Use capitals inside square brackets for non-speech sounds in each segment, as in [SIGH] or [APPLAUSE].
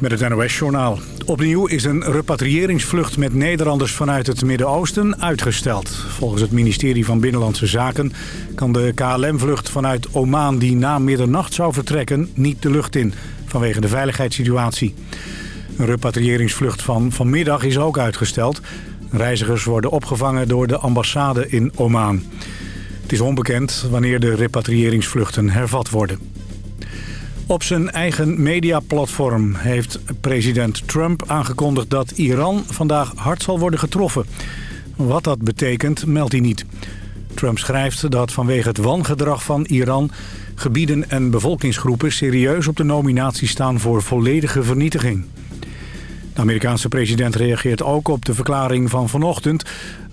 Met het NOS-journaal. Opnieuw is een repatriëringsvlucht met Nederlanders vanuit het Midden-Oosten uitgesteld. Volgens het ministerie van Binnenlandse Zaken kan de KLM-vlucht vanuit Oman die na middernacht zou vertrekken niet de lucht in, vanwege de veiligheidssituatie. Een repatriëringsvlucht van vanmiddag is ook uitgesteld. Reizigers worden opgevangen door de ambassade in Oman. Het is onbekend wanneer de repatriëringsvluchten hervat worden. Op zijn eigen mediaplatform heeft president Trump aangekondigd dat Iran vandaag hard zal worden getroffen. Wat dat betekent, meldt hij niet. Trump schrijft dat vanwege het wangedrag van Iran... gebieden en bevolkingsgroepen serieus op de nominatie staan voor volledige vernietiging. De Amerikaanse president reageert ook op de verklaring van vanochtend...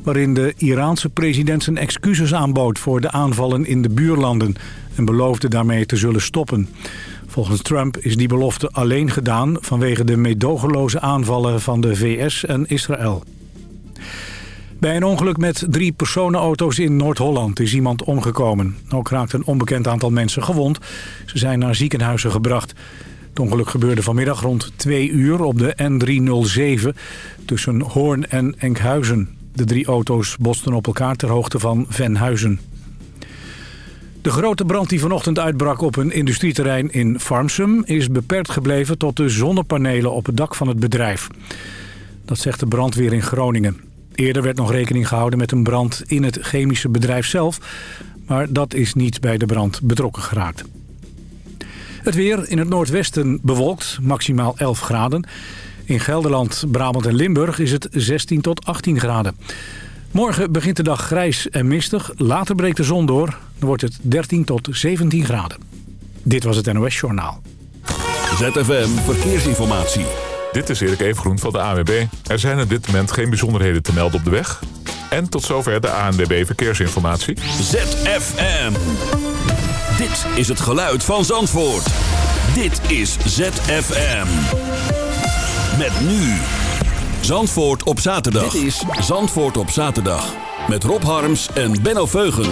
waarin de Iraanse president zijn excuses aanbood voor de aanvallen in de buurlanden... en beloofde daarmee te zullen stoppen. Volgens Trump is die belofte alleen gedaan vanwege de meedogenloze aanvallen van de VS en Israël. Bij een ongeluk met drie personenauto's in Noord-Holland is iemand omgekomen. Ook raakt een onbekend aantal mensen gewond. Ze zijn naar ziekenhuizen gebracht. Het ongeluk gebeurde vanmiddag rond 2 uur op de N307 tussen Hoorn en Enkhuizen. De drie auto's bosten op elkaar ter hoogte van Venhuizen. De grote brand die vanochtend uitbrak op een industrieterrein in Farmsum... is beperkt gebleven tot de zonnepanelen op het dak van het bedrijf. Dat zegt de brandweer in Groningen. Eerder werd nog rekening gehouden met een brand in het chemische bedrijf zelf... maar dat is niet bij de brand betrokken geraakt. Het weer in het noordwesten bewolkt, maximaal 11 graden. In Gelderland, Brabant en Limburg is het 16 tot 18 graden. Morgen begint de dag grijs en mistig. Later breekt de zon door. Dan wordt het 13 tot 17 graden. Dit was het NOS Journaal. ZFM Verkeersinformatie. Dit is Erik Evengroen van de ANWB. Er zijn op dit moment geen bijzonderheden te melden op de weg. En tot zover de ANWB Verkeersinformatie. ZFM. Dit is het geluid van Zandvoort. Dit is ZFM. Met nu Zandvoort op zaterdag. Dit is Zandvoort op zaterdag. Met Rob Harms en Benno Veugen.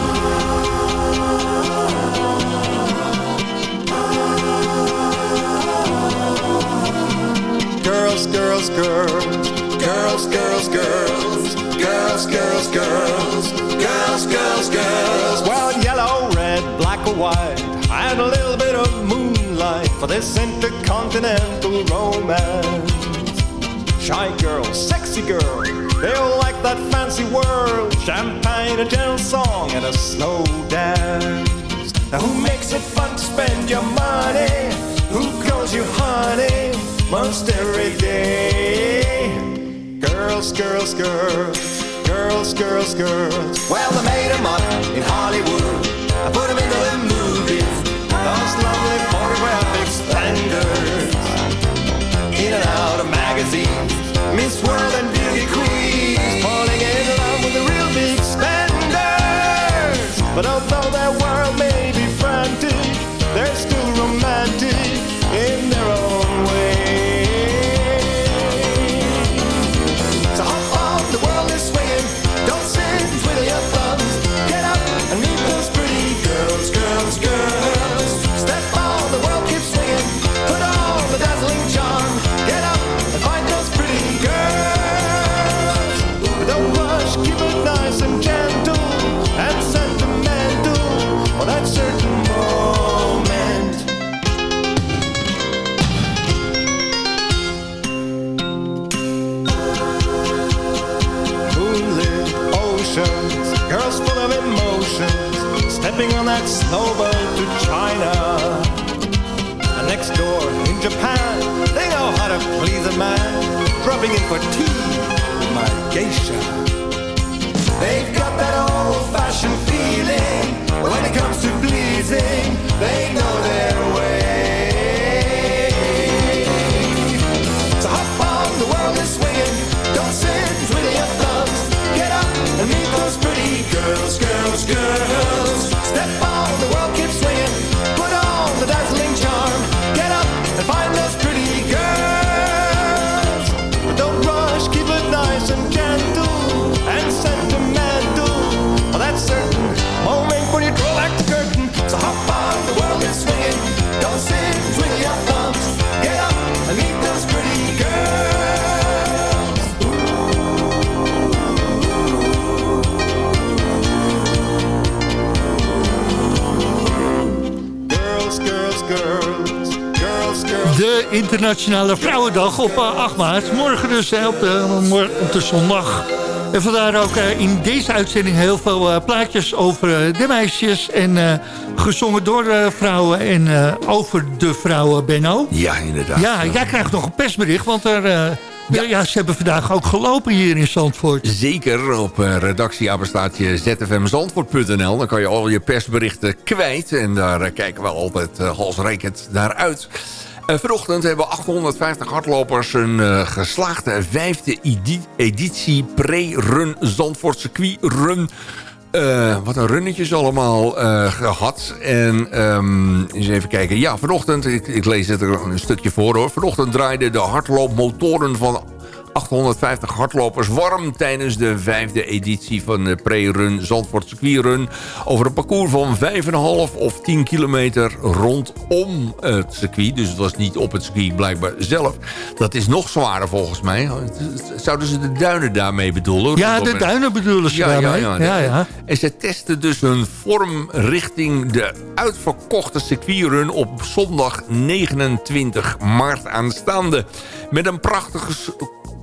Girls, girls, girls. Girls, girls, girls. Girls, girls, girls. Girls, girls, girls. Well, yellow, red, black or white. And a little bit of moonlight for this intercontinental romance. Shy girl, sexy girl, they all like that fancy world. Champagne, a gentle song, and a slow dance. Now who makes it fun to spend your money? Who calls you honey most every day? Girls, girls, girls, girls, girls, girls. Well, they made them up in Hollywood. I put them into the movies. Those lovely photographic splendors. Miss World and beauty queens falling in love with the real big spenders. But although Internationale Vrouwendag op 8 eh, maart. Morgen dus op, de, op de zondag. En vandaar ook in deze uitzending heel veel plaatjes over de meisjes... en gezongen door vrouwen en over de vrouwen, Benno. Ja, inderdaad. Ja, jij krijgt nog een persbericht, want er... Ja. ja. ze hebben vandaag ook gelopen hier in Zandvoort. Zeker, op uh, zfmzandvoort.nl. Dan kan je al je persberichten kwijt. En daar kijken we altijd uh, halsrekend naar uit. Uh, vanochtend hebben 850 hardlopers een uh, geslaagde vijfde editie pre-run Zandvoort circuit run uh, wat een runnetjes allemaal gehad. En um, eens even kijken. Ja, vanochtend, ik, ik lees het er een stukje voor hoor. Vanochtend draaiden de hardloopmotoren van 850 hardlopers warm tijdens de vijfde editie van de pre-run Zandvoort Run Over een parcours van 5,5 of 10 kilometer rondom het circuit. Dus het was niet op het circuit blijkbaar zelf. Dat is nog zwaarder volgens mij. Zouden ze de duinen daarmee bedoelen? Ja, de duinen bedoelen ze ja, daarmee. Ja, ja, ja, En ze testen dus een vorm richting de uitverkochte circuitrun op zondag 29 maart aanstaande. Met een prachtige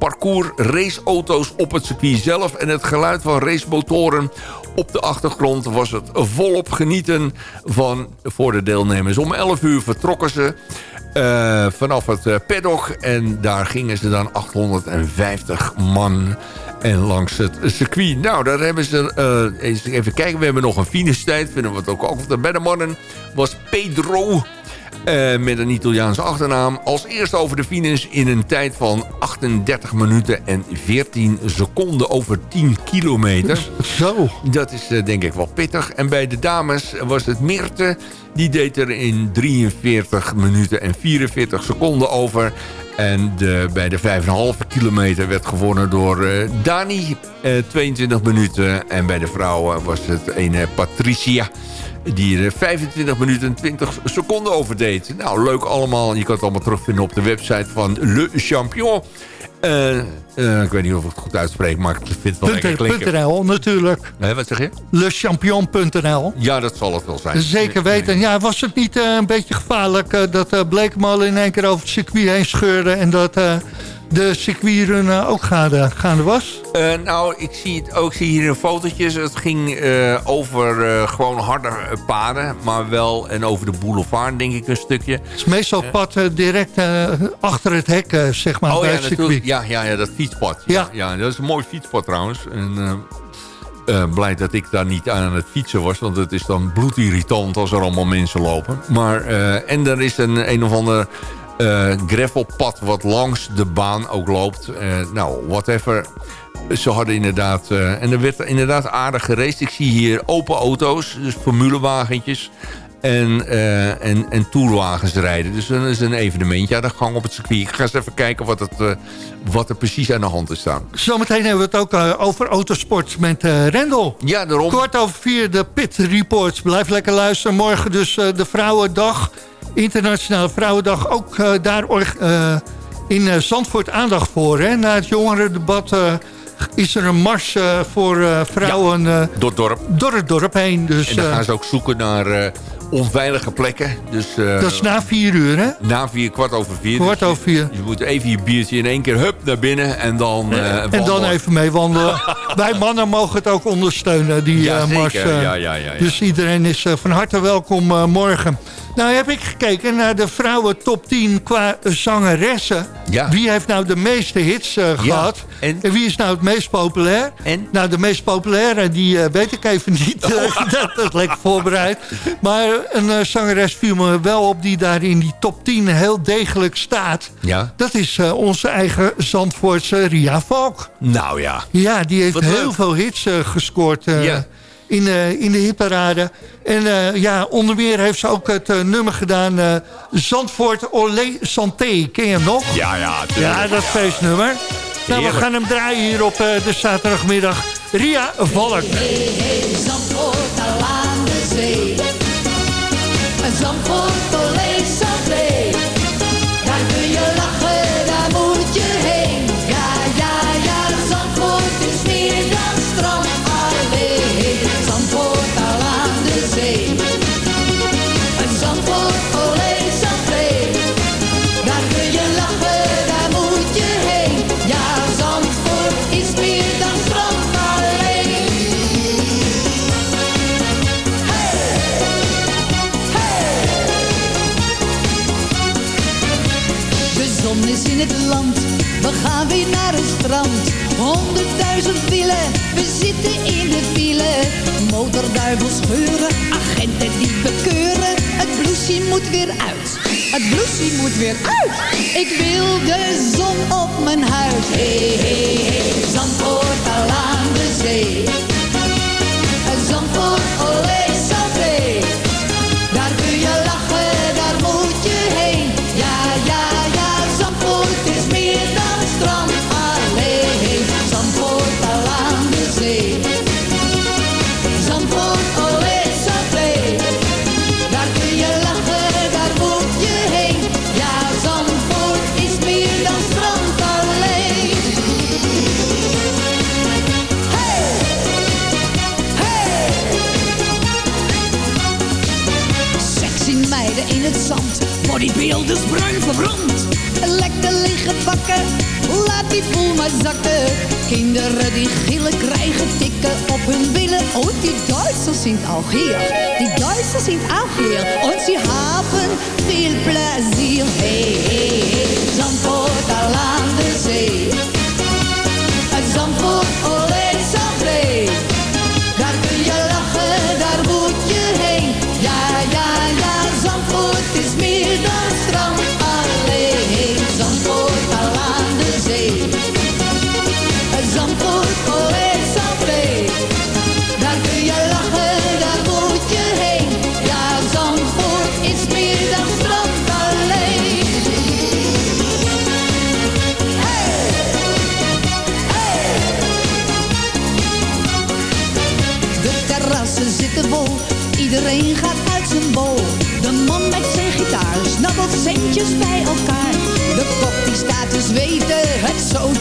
parcours, raceauto's op het circuit zelf... en het geluid van racemotoren op de achtergrond was het volop genieten van voor de deelnemers. Om 11 uur vertrokken ze uh, vanaf het uh, paddock en daar gingen ze dan 850 man en langs het circuit. Nou, daar hebben ze... Uh, even kijken, we hebben nog een finish tijd. Vinden we het ook over. Bij de mannen was Pedro uh, met een Italiaanse achternaam. Als eerste over de finish in een tijd van 38 minuten en 14 seconden over 10 kilometer. [LAUGHS] Zo. Dat is uh, denk ik wel pittig. En bij de dames was het Meerte. Die deed er in 43 minuten en 44 seconden over. En de, bij de 5,5 kilometer werd gewonnen door uh, Dani. 22 minuten. En bij de vrouwen was het een Patricia die er 25 minuten en 20 seconden over deed. Nou, leuk allemaal. Je kan het allemaal terugvinden op de website van Le Champion. Uh, uh, ik weet niet of ik het goed uitspreek, maar ik vind het wel lekker natuurlijk. Nee, wat zeg je? Lechampion.nl Ja, dat zal het wel zijn. Zeker weten. Ja, was het niet uh, een beetje gevaarlijk dat uh, Bleekmal in één keer over het circuit heen scheurde... en dat de circuitrun ook gaande, gaande was? Uh, nou, ik zie, het ook, zie hier een fotootjes. Het ging uh, over gewoon harde paden, maar wel en over de boulevard, denk ik, een stukje. Het is meestal pad direct achter het hek, zeg maar, oh, bij ja, het circuit. Ja, ja, ja, dat fietspad. Ja. ja. dat is een mooi fietspad trouwens. En, blij dat ik daar niet aan het fietsen was. Want het is dan bloedirritant als er allemaal mensen lopen. Maar, en er is een, een of ander uh, gravelpad wat langs de baan ook loopt. Uh, nou, whatever. Ze hadden inderdaad... Uh, en er werd inderdaad aardig gereisd. Ik zie hier open auto's, dus formulewagentjes. En, en, en tourwagens rijden. Dus dat is een evenementje aan de gang op het circuit. Ik ga eens even kijken wat, het, wat er precies aan de hand is staan. Zometeen hebben we het ook over autosport met Rendel. Ja, daarom. Kort over vier, de Pit Reports. Blijf lekker luisteren. Morgen dus de Vrouwendag. Internationale Vrouwendag ook uh, daar uh, in uh, Zandvoort aandacht voor. Hè? Na het jongerendebat is er een mars voor vrouwen ja, door, het dorp. door het dorp heen. Dus, en dan gaan ze ook zoeken naar onveilige plekken. Dus, dat is na vier uur, hè? Na vier, kwart over vier. Kwart dus over vier. Je, moet even je biertje in één keer hup naar binnen en dan En dan even mee wandelen. [LAUGHS] Wij mannen mogen het ook ondersteunen, die ja, mars. Ja, ja, ja, ja, Dus iedereen is van harte welkom morgen. Nou heb ik gekeken naar de vrouwen top 10 qua zangeressen. Ja. Wie heeft nou de meeste hits uh, gehad? En? en? wie is nou het meest populair? En? Nou, de meest populaire, die uh, weet ik even niet. Oh. [LAUGHS] dat, dat lekker voorbereid. Maar een uh, zangeres viel me wel op die daar in die top 10 heel degelijk staat. Ja. Dat is onze eigen Zandvoortse Ria Valk. Nou ja. Ja, die heeft heel veel hits gescoord. ja in, uh, in de hitparade. En uh, ja, onder meer heeft ze ook het uh, nummer gedaan... Zandvoort Olé Santé. Ken je hem nog? Ja, ja. Ja, dat ja. feestnummer. Nou, we gaan hem draaien hier op de zaterdagmiddag. Ria Valk. Hey, hey, Zandvoort, aan de zee. Zandvoort land, we gaan weer naar het strand. Honderdduizend wielen, we zitten in de file. Motorduivels scheuren, agenten die bekeuren. Het blousie moet weer uit, het blousie moet weer uit. Ik wil de zon op mijn huid. Hey, hey, hey, Zandvoort al aan de zee. Bodybuilders bruin verbrand. Lekker liggen bakken, laat die boel maar zakken. Kinderen die gillen krijgen tikken op hun billen. Oh, die Duitsers sind auch hier, die Duitsers sind auch hier. Und sie haben viel plezier. Hey, hey, hey, Zandvoort aan de zee.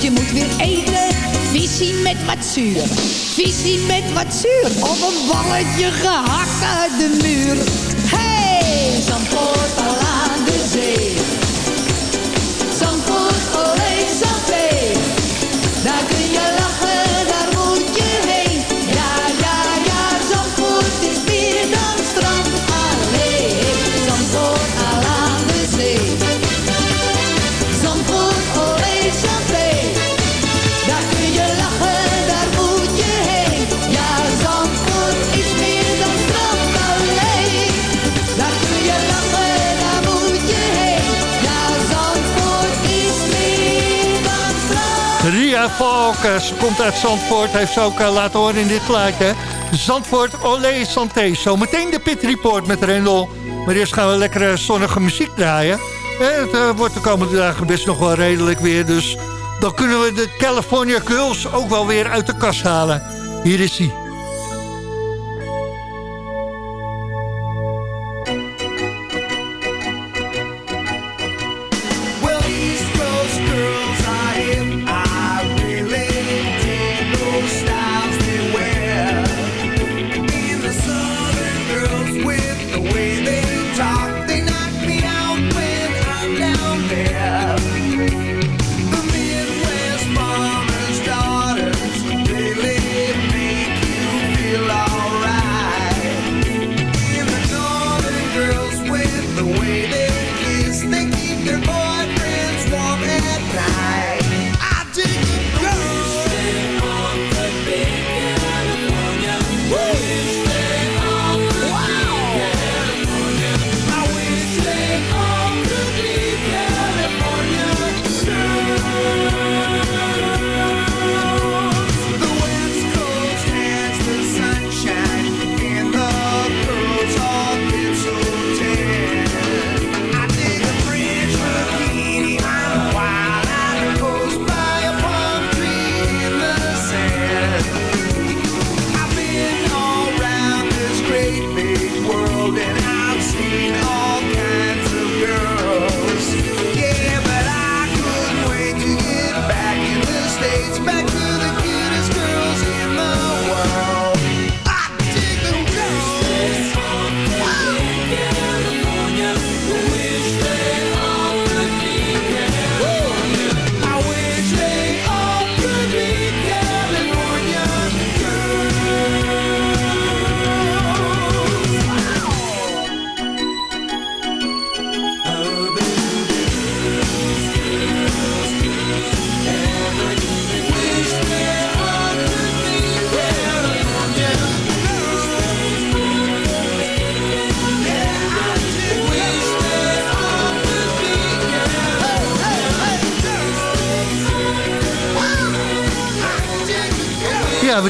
Zootje moet weer eten. Visie met wat zuur, visie met wat zuur. Of een balletje gehakt uit de muur. Hey, Zandvoort Valk, eh, ze komt uit Zandvoort, heeft ze ook eh, laten horen in dit plaatje. Zandvoort, olé, santé. Zometeen de Pit Report met Rendel. Maar eerst gaan we lekkere zonnige muziek draaien. Eh, het wordt de komende dagen best nog wel redelijk weer, dus... dan kunnen we de California Girls ook wel weer uit de kast halen. Hier is hij.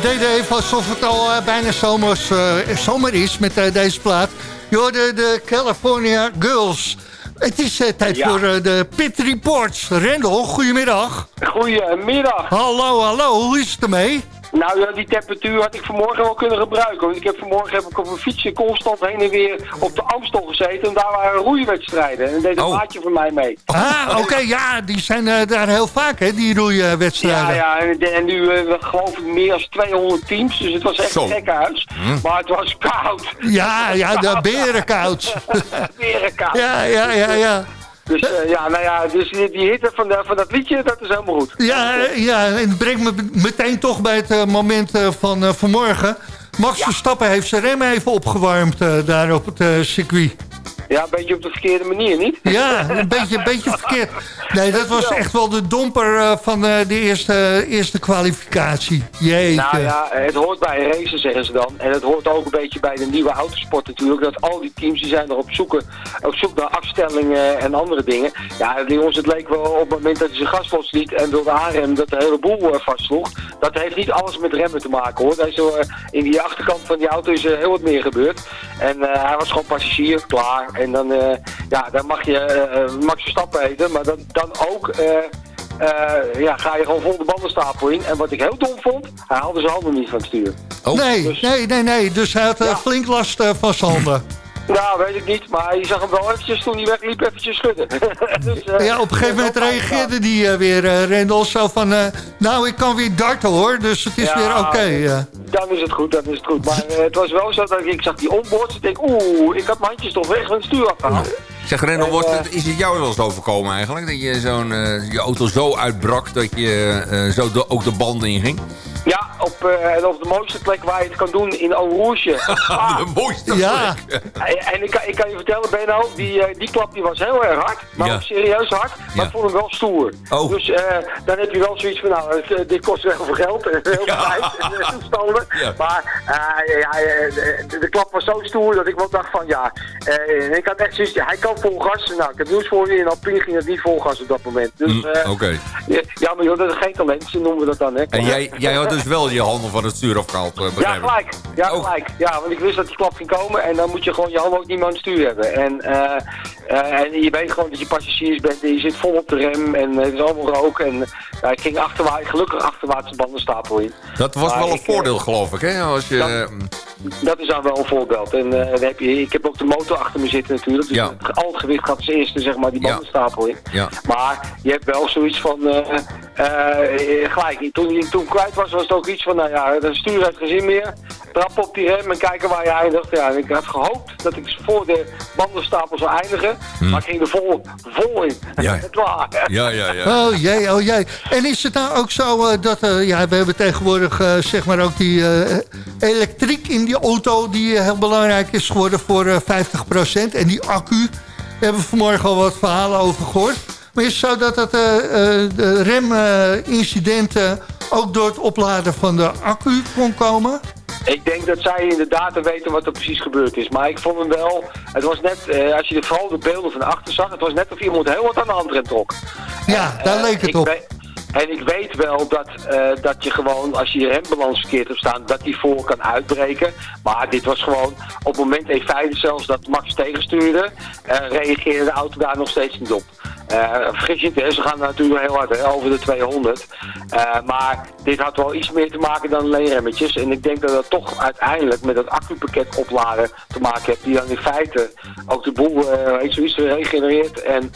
Deden even alsof het al eh, bijna zomers, eh, zomer is met eh, deze plaat. Je hoorde de California Girls. Het is tijd Ja. voor de Pit Reports. Rendel, goedemiddag. Goedemiddag. Hallo, hallo, hoe is het ermee? Nou ja, die temperatuur had ik vanmorgen wel kunnen gebruiken. Want ik heb vanmorgen heb ik op een fietsje constant heen en weer op de Amstel gezeten. En daar waren roeiwedstrijden. En deed een Oh. maatje van mij mee. Ah, oké, ja, die zijn eh, daar heel vaak, hè, die Ja, roeiwedstrijden. ja, en, en nu we geloof ik meer dan 200 teams. Dus het was echt Zo. een gek huis. Maar het was koud. Ja, ja, de [LAUGHS] berenkoud. Weer koud. ja, ja, ja, ja. Dus eh, ja, nou ja, dus die, die hitte van, de, van dat liedje, dat is helemaal goed. Ja, ja, en het brengt me meteen toch bij het eh, moment eh, van vanmorgen. Max Verstappen heeft zijn rem even opgewarmd daar op het circuit. Ja, een beetje op de verkeerde manier, niet? Ja, een beetje, een beetje verkeerd. Nee, dat was echt wel de domper eh, van eh, de eerste, eerste kwalificatie. Jeetje. Nou ja, het hoort bij racen, zeggen ze dan. En het hoort ook een beetje bij de nieuwe autosport natuurlijk. Dat al die teams die zijn er op, zoeken, op zoek naar afstellingen en andere dingen. Ja, jongens, het leek wel op het moment dat hij zijn gas losliet en wilde aanremmen dat de hele boel eh, vastsloeg. Dat heeft niet alles met remmen te maken hoor. Eh, in die achterkant van die auto is er heel wat meer gebeurd. En hij was gewoon passagier, klaar. En dan, eh, ja, dan mag je eh, eh, Max Verstappen eten, maar dan, dan ook... ja, ga je gewoon vol de bandenstapel in. En wat ik heel dom vond, hij haalde zijn handen niet van het stuur. Oh. nee, dus- nee, nee, nee. Dus hij had Ja. flink last eh, van zijn handen. Nou, weet ik niet, maar je zag hem wel eventjes toen hij wegliep eventjes schudden. [LAUGHS] dus, eh, Ja, op een gegeven moment reageerde die eh, weer, eh Rendel, zo van... eh, nou, ik kan weer darten hoor, dus het is Ja, weer oké. eh. Dan is het goed, dan is het goed. Maar eh, het was wel zo dat ik, ik zag die onboard. Ik denk, oeh, ik had mijn handjes toch weg van het stuur afgehaald. Zeg Rendel, het, is het jou wel eens overkomen eigenlijk? Dat je zo'n eh, je auto zo uitbrak dat je eh, zo de- ook de banden inging? Ja, op, eh, op de mooiste plek waar je het kan doen in Eau [LAUGHS] Rouge. Ah, De mooiste Ja. plek. en en ik, kan- ik kan je vertellen, Benno, die, eh, die klap die was heel erg hard. Maar Ja. ook serieus hard. Maar Ja. ik vond hem wel stoer. Oh. Dus eh, dan heb je wel zoiets van, nou, het, dit kost heel veel geld. en [LAUGHS] Heel veel Ja. tijd en toestanden. Ja. Maar eh, ja, de, de klap was zo stoer dat ik wel dacht van, ja. ik had echt zoiets, hij kan vol gas. Nou, ik heb nieuws voor je. In Alpine ging het niet vol gas op dat moment. Dus, Mm, eh, Oké. ja, ja, maar joh, dat is geen talent, zo noemen we dat dan, hè. En jij, jij had dus wel je handen van het stuur afgehaald, eh, Ja, gelijk. Ja, Oh. gelijk. Ja, want ik wist dat die klap ging komen en dan moet je gewoon je handen ook niet meer aan het stuur hebben. En, eh, eh, en je weet gewoon dat je passagiers bent en je zit vol op de rem en het is allemaal rook. En ik ging achterwaarts, gelukkig achterwaarts de bandenstapel in. Dat was Maar wel een ik, voordeel, geloof ik, hè? Als je, dat- Dat is dan wel een voorbeeld. En dan heb je, ik heb ook de motor achter me zitten natuurlijk. Dus Ja. het- al het gewicht gaat als eerste zeg maar die bandenstapel in. ja. Maar je hebt wel zoiets van, gelijk, toen hij toen kwijt was, was het ook iets van, nou ja, de stuur heeft geen zin meer. Trap op die rem en kijken waar je eindigt. Ja, ik had gehoopt dat ik voor de bandenstapel zou eindigen, maar ik ging er vol, vol in. Ja. [LAUGHS] Klaar. Ja, ja, ja. Oh jee, oh jee. En is het nou ook zo eh, dat, eh, ja, we hebben tegenwoordig eh, zeg maar ook die eh, elektriek in die auto die eh, heel belangrijk is geworden voor eh 50%. En die accu, daar hebben we vanmorgen al wat verhalen over gehoord. Maar is het zo dat dat eh, eh, de remincidenten ook door het opladen van de accu kon komen? Ik denk dat zij inderdaad weten wat er precies gebeurd is. Maar ik vond hem wel, het was net, eh, als je de, vooral de beelden van achter zag, het was net of iemand heel wat aan de handrem trok. Ja, daar Eh, leek het op. weet- en ik weet wel dat, dat je gewoon, als je je rembalans verkeerd hebt staan, dat die voor kan uitbreken. Maar dit was gewoon op het moment in feite zelfs dat Max tegenstuurde, eh, reageerde de auto daar nog steeds niet op. Eh, vergis je niet, ze gaan natuurlijk heel hard, hè, over de 200. Eh, maar dit had wel iets meer te maken dan alleen remmetjes. En ik denk dat dat toch uiteindelijk met het accupakket opladen te maken heeft. Die dan in feite ook de boel heeft zoiets regenereert. En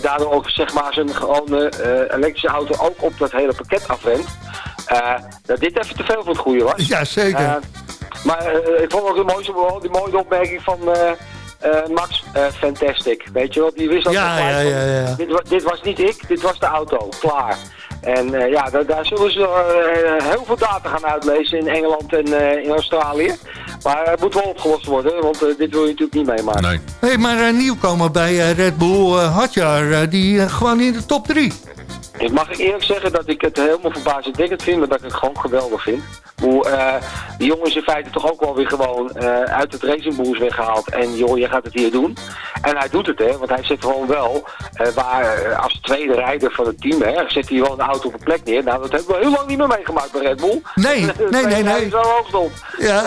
daardoor ook zeg maar zijn gewone elektrische auto ook op dat hele pakket. Eh, dat dit even te veel van het goede was. Ja, zeker. Maar ik vond ook de mooiste, die mooie opmerking van Max, eh, fantastic. Weet je wel, die wist ook Ja, ja, van, ja, ja. Dit, wa- dit was niet ik, dit was de auto. Klaar. En eh, ja, daar, daar zullen ze eh, heel veel data gaan uitlezen in Engeland en eh, in Australië. Maar het moet wel opgelost worden, want eh, dit wil je natuurlijk niet meemaken. Nee. Hey, maar een nieuwkomer bij eh, Red Bull eh Hadjar, eh, die eh, gewoon in de top 3. Ik mag eerlijk zeggen dat ik het helemaal verbazingwekkend vind, maar dat ik het gewoon geweldig vind. Hoe, eh, die jongen is in feite toch ook wel weer gewoon eh, uit het Racing Bulls weggehaald. En joh, je gaat het hier doen. En hij doet het, hè. Want hij zet gewoon wel, eh, waar eh, als tweede rijder van het team, hè, zet hij wel een auto op een plek neer. Nou, dat hebben we heel lang niet meer meegemaakt bij Red Bull. Nee, Dat [LAUGHS] nee, nee, hij nee. Zo hoog. Ja,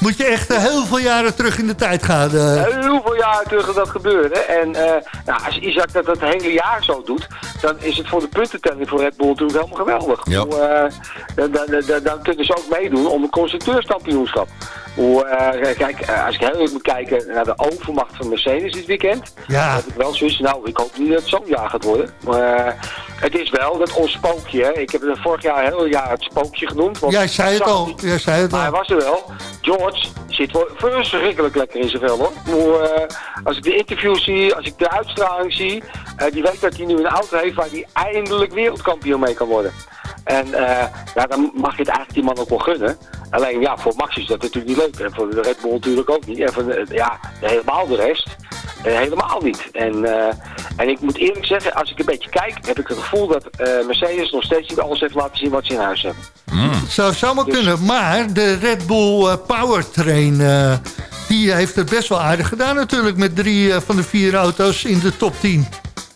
moet je echt eh, heel veel jaren terug in de tijd gaan. eh. Heel veel jaar terug dat dat gebeurde. En eh, nou, als Isaac dat het hele jaar zo doet, dan is het voor de puntentelling voor Red Bull natuurlijk helemaal geweldig. Ja. Eh, dan, dan, dan, dan kunnen ze ook meedoen om een constructeurskampioenschap. Hoe, eh, kijk, eh, als ik heel even moet kijken naar de overmacht van Mercedes dit weekend, Ja. heb ik wel zoiets, nou, ik hoop niet dat het zo'n jaar gaat worden. Maar eh, het is wel dat ons spookje, ik heb het vorig jaar heel jaar het spookje genoemd. want Jij zei het al. niet- Jij zei het maar hij was er wel. George zit wel verschrikkelijk lekker in zijn vel hoor. Als ik de interviews zie, als ik de uitstraling zie, die weet dat hij nu een auto heeft waar hij eindelijk wereldkampioen mee kan worden. En ja, dan mag je het eigenlijk die man ook wel gunnen. Alleen ja, voor Max is dat natuurlijk niet leuk. En voor de Red Bull natuurlijk ook niet. En voor de, ja, helemaal de rest eh, helemaal niet. En, eh, en ik moet eerlijk zeggen, als ik een beetje kijk, heb ik het gevoel dat eh, Mercedes nog steeds niet alles heeft laten zien wat ze in huis hebben. Zou zomaar Dus- kunnen. Maar de Red Bull Powertrain... eh, die heeft het best wel aardig gedaan natuurlijk... met drie van de vier auto's in de top 10.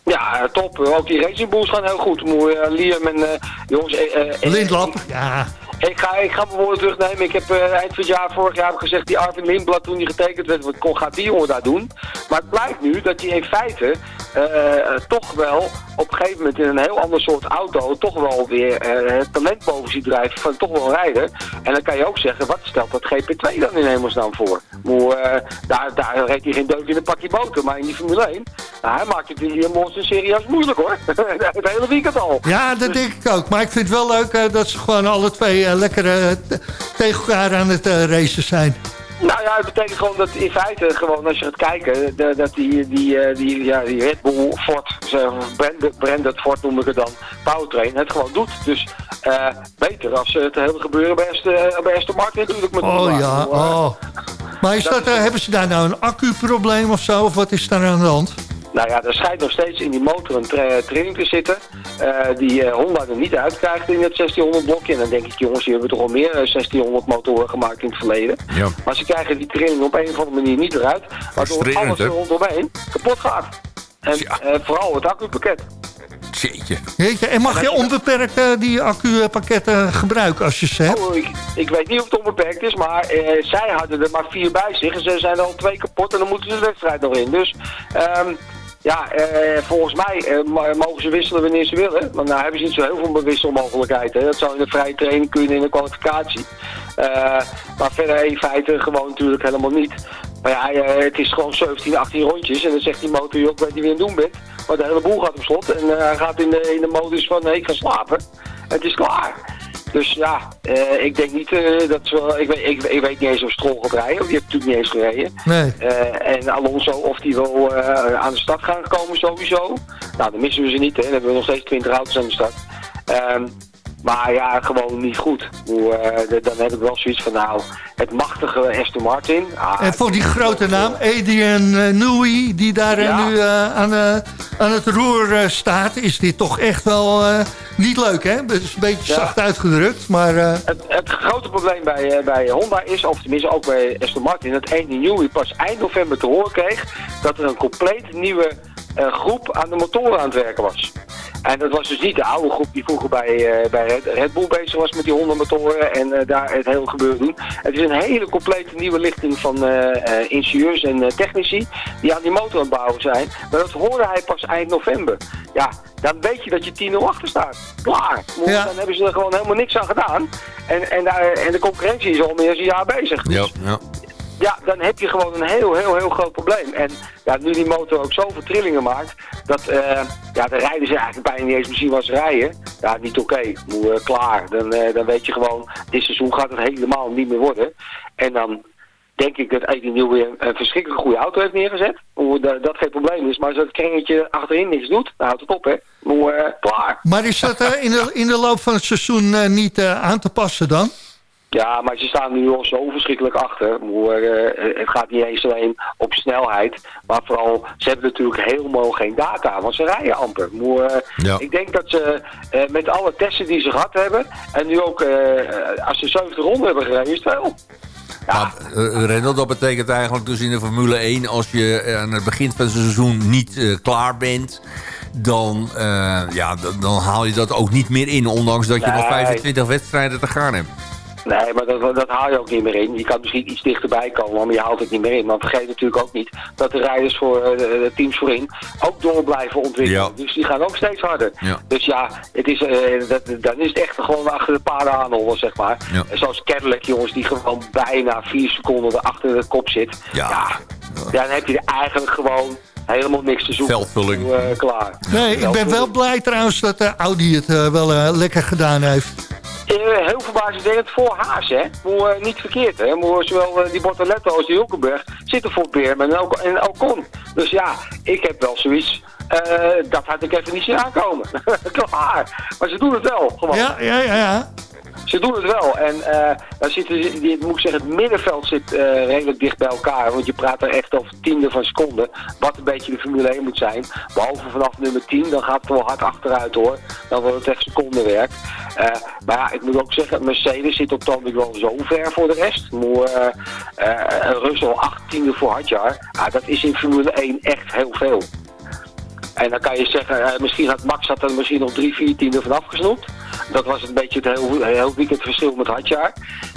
Ja, top. Ook die Racing Bulls gaan heel goed. Mooi, Liam en eh, jongens... eh, Lindlap, ja. Ik ga, ik ga mijn woorden terugnemen. Ik heb eh, eind van het jaar, vorig jaar, gezegd... die Arvin Lindblad toen die getekend werd, wat kon, gaat die jongen daar doen? Maar het blijkt nu dat hij in feite eh, eh, toch wel op een gegeven moment in een heel ander soort auto... toch wel weer eh, het talent boven ziet drijven van toch wel een rijder. En dan kan je ook zeggen, wat stelt dat GP2 dan in hemelsnaam voor? Moe, eh, daar, daar reed hij geen deuk in een pakje boter, maar in die Formule 1... Nou, hij maakt het hier monster serieus moeilijk hoor. [LAUGHS] het hele weekend al. Ja, dat denk ik ook. Maar ik vind het wel leuk eh, dat ze gewoon alle twee lekker tegen elkaar aan het racen zijn. Nou ja, het betekent gewoon dat in feite, gewoon als je gaat kijken, dat die, die, eh, die, ja, die Red Bull Ford, branded, branded Ford noem ik het dan, powertrain, het gewoon doet. Dus eh, beter als het hele gebeuren bij Aston, bij Aston Martin natuurlijk. Met Oh ja, oh. Maar is dat, eh, hebben ze daar nou een accuprobleem of zo? Of wat is daar aan de hand? Nou ja, er schijnt nog steeds in die motor een tra- training te zitten. eh, die eh, Honda er niet uitkrijgt in het 1600 blokje. En dan denk ik, jongens, die hebben toch al meer eh, 1600 motoren gemaakt in het verleden. Ja. Maar ze krijgen die training op een of andere manier niet eruit. Waardoor alles er rondomheen kapot gaat. En Ja. eh, vooral het accupakket. Jeetje. Jeetje, en mag je onbeperkt eh, die accupakketten gebruiken als je ze hebt? Oh, ik, ik weet niet of het onbeperkt is, maar eh, zij hadden er maar vier bij zich. En ze zijn er al twee kapot en dan moeten ze de wedstrijd nog in. Dus ehm, ja, eh, volgens mij eh, mogen ze wisselen wanneer ze willen. Want nou hebben ze niet zo heel veel wisselmogelijkheid. Hè. Dat zou in de vrije training kunnen in de kwalificatie. Eh, maar verder in feite gewoon natuurlijk helemaal niet. Maar ja, eh, het is gewoon 17, 18 rondjes. En dan zegt die motor, joh, ik weet niet wie aan het doen bent. Maar de hele boel gaat op slot. En hij gaat in de, in de modus van, nee, ik ga slapen. En het is klaar. Dus ja, eh, ik denk niet eh, dat ze... wel- Ik weet, ik, ik weet niet eens of Stroll gaat rijden. Die heeft natuurlijk niet eens gereden. Nee. Eh, en Alonso, of die wel eh, aan de start gaan komen sowieso. Nou, dan missen we ze niet. Hè. Dan hebben we nog steeds 20 auto's aan de start. Ehm, maar ja, gewoon niet goed. Hoe, eh, dan heb ik wel zoiets van, nou, het machtige Aston Martin. Ah, En voor die grote naam, Adrian eh, Newey, die daar eh, Ja. nu aan, aan het roer staat, is dit toch echt wel niet leuk, hè? Het is een beetje Ja. zacht uitgedrukt, maar... Het, het grote probleem bij, bij Honda is, of tenminste ook bij Aston Martin, dat Andy Newey pas eind november te horen kreeg dat er een compleet nieuwe groep aan de motoren aan het werken was. En dat was dus niet de oude groep die vroeger bij, eh, bij Red, Red Bull bezig was met die Honda motoren en eh, daar het hele gebeuren doen. Het is een hele complete nieuwe lichting van eh, eh, ingenieurs en eh, technici die aan die motor aan het bouwen zijn. Maar dat hoorde hij pas eind november. Ja, dan weet je dat je 10-0 achter staat. Klaar. Ja. Dan hebben ze er gewoon helemaal niks aan gedaan. En, en, daar, en de concurrentie is al meer dan een jaar bezig. Ja, Dus ja. ja, dan heb je gewoon een heel, heel, heel groot probleem. En ja, nu die motor ook zoveel trillingen maakt, dat eh, ja, dan rijden ze eigenlijk bijna niet eens misschien was rijden. Ja, niet oké. Moet eh, klaar. Dan, eh, dan weet je gewoon, dit seizoen gaat het helemaal niet meer worden. En dan denk ik dat Nieuw weer een verschrikkelijk goede auto heeft neergezet. Dat, dat geen probleem is. Maar als dat kringetje achterin niks doet, dan houdt het op, hè. Eh, klaar. maar is dat in, de, in de loop van het seizoen niet aan te passen dan? Ja, maar ze staan nu al zo verschrikkelijk achter. Maar, eh, het gaat niet eens alleen op snelheid. Maar vooral, ze hebben natuurlijk helemaal geen data. Want ze rijden amper. Maar, eh, Ja. Ik denk dat ze eh, met alle testen die ze gehad hebben. En nu ook, eh, als ze 70 ronden hebben gereden, is het veel. Ja, eh, dat betekent eigenlijk dus in de Formule 1... als je eh, aan het begin van het seizoen niet eh, klaar bent... Dan, eh, ja, dan, haal je dat ook niet meer in. Ondanks dat je nog Nee. 25 wedstrijden te gaan hebt. Nee, maar dat, dat haal je ook niet meer in. Je kan misschien iets dichterbij komen, maar je haalt het niet meer in. Maar vergeet natuurlijk ook niet dat de rijders voor eh, de, de teams voorin ook door blijven ontwikkelen. Ja. Dus die gaan ook steeds harder. Ja. Dus ja, het is, eh, dat, dan is het echt gewoon achter de paarden aanhollen, zeg maar. Ja. En zoals Cadillac, jongens, die gewoon bijna vier seconden achter de kop zit. Ja. ja, dan heb je er eigenlijk gewoon helemaal niks te zoeken. Veldvulling. Eh, klaar. Nee, ik ben wel blij trouwens dat eh, Audi het wel lekker gedaan heeft. Heel verbazingwekkend voor Haas, hè. Maar, eh, niet verkeerd, hè. Maar zowel eh, die Bortoletto als die Hulkenberg zitten voor Beerman en, Oc- en Ocon. Dus ja, ik heb wel zoiets... eh, dat had ik even niet zien aankomen. [LAUGHS] Klaar. Maar ze doen het wel, gewoon. Ja, ja, ja. ja. Ze doen het wel. En eh dan zitten, moet ik zeggen, het middenveld zit eh, redelijk dicht bij elkaar. Want je praat er echt over tiende van seconden. Wat een beetje de Formule 1 moet zijn. Behalve vanaf nummer 10, dan gaat het wel hard achteruit hoor. Dan wordt het echt secondenwerk. Eh, maar ja, ik moet ook zeggen, Mercedes zit op ogenblik wel zo ver voor de rest. Maar Russell 18e voor Hadjar. Ja, dat is in Formule 1 echt heel veel. En dan kan je zeggen, eh, misschien had Max had er misschien nog drie, vier tienden van afgesnoept. Dat was een beetje het heel, heel weekend verschil met Hadjar.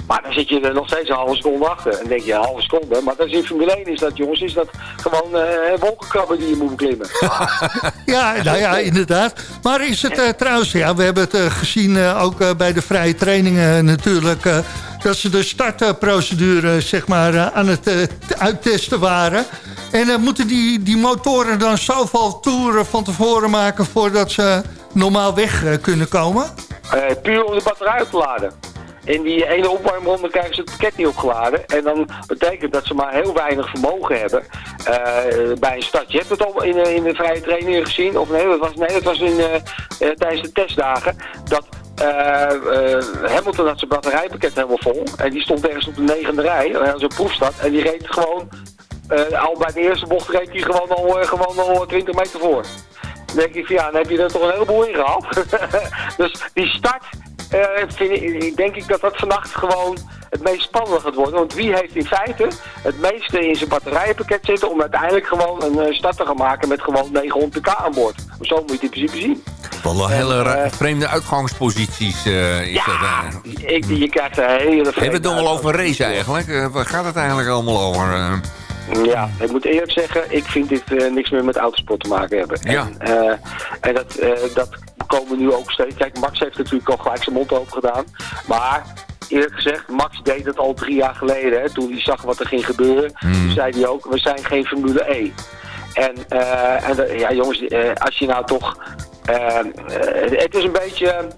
Maar dan zit je er nog steeds een halve seconde achter. En denk je, een halve seconde. Maar dat is in Formule 1 is dat, jongens, is dat gewoon eh wolkenkrabben die je moet beklimmen. [LAUGHS] Ja, nou ja, inderdaad. Maar is het eh, trouwens, ja, we hebben het gezien ook bij de vrije trainingen natuurlijk... dat ze de startprocedure zeg maar, aan het te- uittesten waren. En eh, moeten die, die motoren dan zoveel toeren van tevoren maken... voordat ze normaal weg eh, kunnen komen? Eh, puur om de batterij op te laden. In die ene opwarmronde krijgen ze het pakket niet opgeladen. En dan betekent dat ze maar heel weinig vermogen hebben bij een start. Je hebt het al in, in de vrije trainingen gezien. Of nee, dat was, nee, dat was in, tijdens de testdagen. Dat Hamilton had zijn batterijpakket helemaal vol. En die stond ergens op de negende rij. Had zijn proefstart. En die reed gewoon... eh, al bij de eerste bocht reed hij gewoon al, eh, gewoon al 20 meter voor. Dan denk ik van ja, dan heb je er toch een heleboel in gehad. [LAUGHS] dus die start, eh, vind ik, denk ik dat dat vannacht gewoon het meest spannende gaat worden. Want wie heeft in feite het meeste in zijn batterijpakket zitten om uiteindelijk gewoon een eh, start te gaan maken met gewoon 900 pk aan boord. Zo moet je het in principe zien. Wel een hele eh, vreemde uitgangsposities uh, is dat. Ja, eh. ik, je krijgt een hele Hebben we vreemde het nog wel over race eigenlijk? Eh, waar gaat het eigenlijk allemaal over? Ja, ik moet eerlijk zeggen, ik vind dit eh, niks meer met autosport te maken hebben. Ja. En, eh, en dat, eh, dat komen nu ook steeds. Kijk, Max heeft natuurlijk al gelijk zijn mond open gedaan. Maar eerlijk gezegd, Max deed het al drie jaar geleden. Hè, toen hij zag wat er ging gebeuren, toen zei hij ook, we zijn geen Formule E. En, en ja, jongens, als je nou toch... het is een beetje...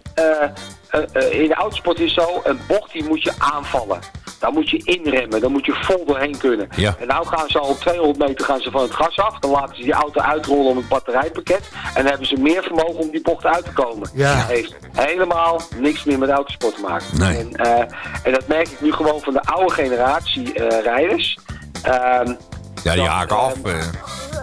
eh, eh, in de autosport is zo, een bocht die moet je aanvallen. Dan moet je inremmen, dan moet je vol doorheen kunnen. Ja. En nou gaan ze al op 200 meter gaan ze van het gas af. Dan laten ze die auto uitrollen om het batterijpakket. En dan hebben ze meer vermogen om die bocht uit te komen. Ja. Dat heeft helemaal niks meer met autosport te maken. Nee. En, eh, en dat merk ik nu gewoon van de oude generatie eh, rijders. Ehm, Ja, die dat, haken af. ehm, eh.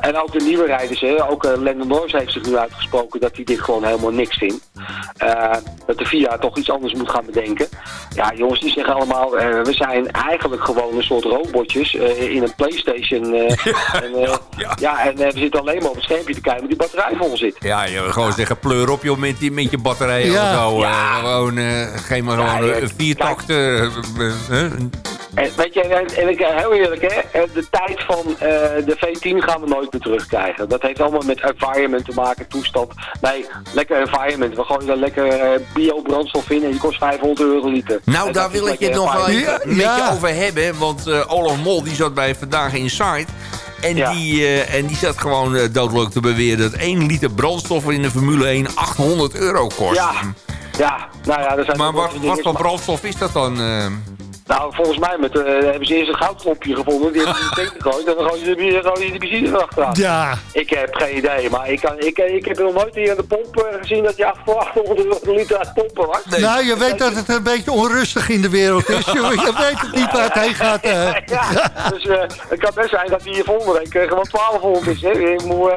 En ook de nieuwe rijders, hè. ook uh, Landon Norris heeft zich nu uitgesproken dat hij dit gewoon helemaal niks vindt. Eh, dat de FIA toch iets anders moet gaan bedenken. Ja, jongens, die zeggen allemaal, eh, we zijn eigenlijk gewoon een soort robotjes eh, in een Playstation. eh, [LAUGHS] en, eh, ja. ja, en we zitten alleen maar op het schermpje te kijken met die batterij vol zit. Ja, je gewoon zeggen pleur op joh, met, die, met je batterijen Ja. of zo. eh, gewoon, eh, geef maar gewoon ja, een En weet je, en, en ik, heel eerlijk hè, de tijd van eh, de V10 gaan we nooit meer terugkrijgen. Dat heeft allemaal met environment te maken, toestand. Nee, lekker environment. We gooien daar lekker eh, bio-brandstof in en die kost 500 euro liter. Nou, En daar dat wil ik je nog wel Ja, met ja. je over hebben. Want eh, Olaf Mol die zat bij Vandaag Inside. En, Ja. die, eh, en die zat gewoon doodleuk te beweren dat 1 liter brandstof in de Formule 1 800 euro kost. Ja, ja, nou ja, er zijn Maar wat, wat voor brandstof is dat dan? Nou, volgens mij met, eh, hebben ze eerst een goudklompje gevonden. Die hebben ze in de [LAUGHS] gegooid. En dan gooien ze de, benzine erachteraan. Ja, Ik heb geen idee, maar ik, kan, ik, ik heb nog nooit hier aan de pomp eh, gezien dat je acht- voor 800 liter aan het pompen was. nou, je weet dat het een beetje onrustig in de wereld is. Je, je weet het niet waar het heen gaat. eh. [LAUGHS] Ja, dus eh, het kan best zijn dat hij hier volgende week gewoon 1200 is. Hè. Ik, moet,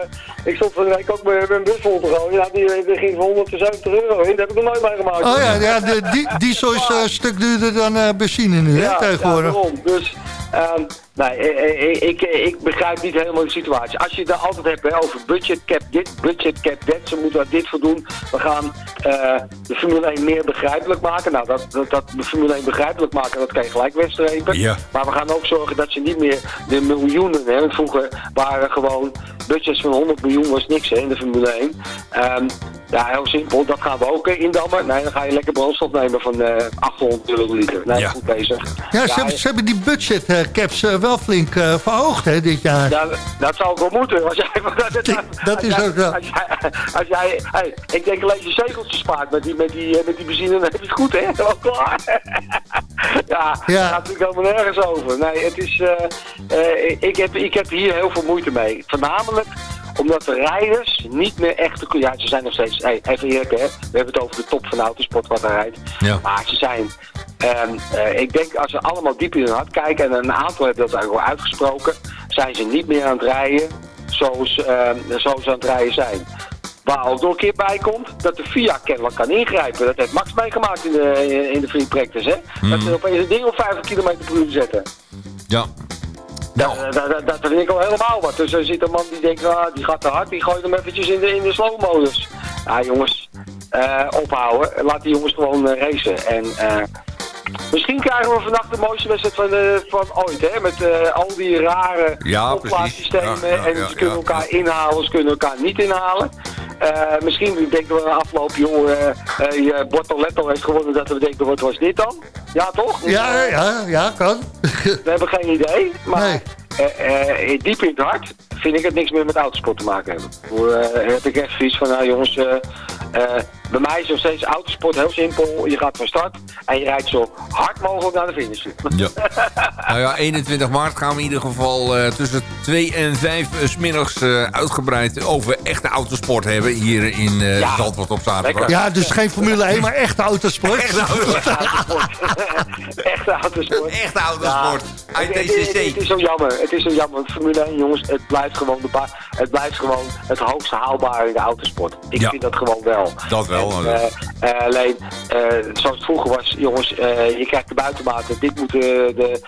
ik stond van de week ook met mijn bus vol te gooien. Ja, die, die ging voor 170 euro in. Dat heb ik nog nooit meegemaakt. Oh ja, ja de, die, diesel is eh, een stuk duurder dan eh, benzine nu, hè, tegenwoordig. Ja, daarom. Dus, ehm, nee, eh, eh, ik, ik, ik begrijp niet helemaal de situatie. Als je het altijd hebt hè, over budget cap dit, budget cap dat, ze moeten er dit voor doen. We gaan eh, de Formule 1 meer begrijpelijk maken. Nou, dat, dat, dat de Formule 1 begrijpelijk maken, dat kan je gelijk wegstrepen. Ja. Maar we gaan ook zorgen dat ze niet meer de miljoenen, hè, want vroeger waren gewoon budgets van 100 miljoen was niks hè, in de Formule 1. Ehm, ja, heel simpel, dat gaan we ook eh, indammen. Nee, dan ga je lekker brandstof nemen van eh 800 euro liter. Nee, Ja. goed bezig. Ja, ze, hebben, ze hebben die budget eh, caps eh, wel flink eh, verhoogd hè, dit jaar. Ja, dat zou ook wel moeten. Als jij, [LAUGHS] dat, dat is ook wel. Als jij, als jij hey, ik denk alleen je zegeltjes spaart met die, met die, met die benzine, dan heb je het goed, hè? [LAUGHS] Wel klaar. [LAUGHS] ja, Ja. het gaat natuurlijk helemaal nergens over. Nee, het is, eh, eh, ik, heb, ik heb hier heel veel moeite mee. Voornamelijk omdat de rijders niet meer echt... Ja, ze zijn nog steeds... Hey, even eerlijk, hè. We hebben het over de top van de autosport wat er rijdt. Ja. Maar ze zijn... ehm, eh, ik denk als ze allemaal diep in hun hart kijken... en een aantal hebben dat eigenlijk wel uitgesproken... zijn ze niet meer aan het rijden zoals, ehm, zoals ze aan het rijden zijn. Waar ook nog een keer bij komt dat de FIA kennelijk kan ingrijpen. Dat heeft Max meegemaakt in de, in de free practice. Hè? Dat ze opeens een ding op 50 km per uur zetten. Ja. Nou, Eh, dat, dat, dat vind ik al helemaal wat. Dus er zit een man die denkt, ah, die gaat te hard, die gooit hem eventjes in de, in de slow-modus. Ja jongens, eh, ophouden. Laat die jongens gewoon eh, racen. En misschien krijgen we vannacht de mooiste wedstrijd van, van ooit. Hè? Met al die rare Ja, opplaatsystemen. Ja, ja, en ja, ze kunnen ja, elkaar inhalen, ze kunnen elkaar niet inhalen. Eh, misschien denken we na afloop, joh, eh eh, je Bortoletto heeft gewonnen dat we denken, wat was dit dan? Ja, toch? Ja, ja, ja, kan. [LAUGHS] We hebben geen idee, maar Nee. eh, eh, diep in het hart vind ik het niks meer met autosport te maken hebben. Hoe eh, heb ik echt zoiets van, nou jongens, eh, eh, bij mij is nog steeds autosport heel simpel. Je gaat van start en je rijdt zo hard mogelijk naar de finish. Ja. [LAUGHS] nou ja, 21 maart gaan we in ieder geval eh, tussen 2 en 5 uh, smiddags eh, uitgebreid over echte autosport hebben. Hier in eh Ja. Zandvoort op zaterdag. Lekker. Ja, dus geen Formule 1, maar echt autosport. Echte autosport. Echte autosport. Echte autosport. [LAUGHS] Ja, het, het- het- het is zo jammer. Het is zo jammer. Formule 1, jongens, het blijft gewoon, de ba- het, blijft gewoon het hoogst haalbare in de autosport. Ik Ja. vind dat gewoon wel. Dat wel. En, eh, eh, alleen, eh, zoals het vroeger was, jongens, eh, je krijgt de buitenmaten. Dit moeten de,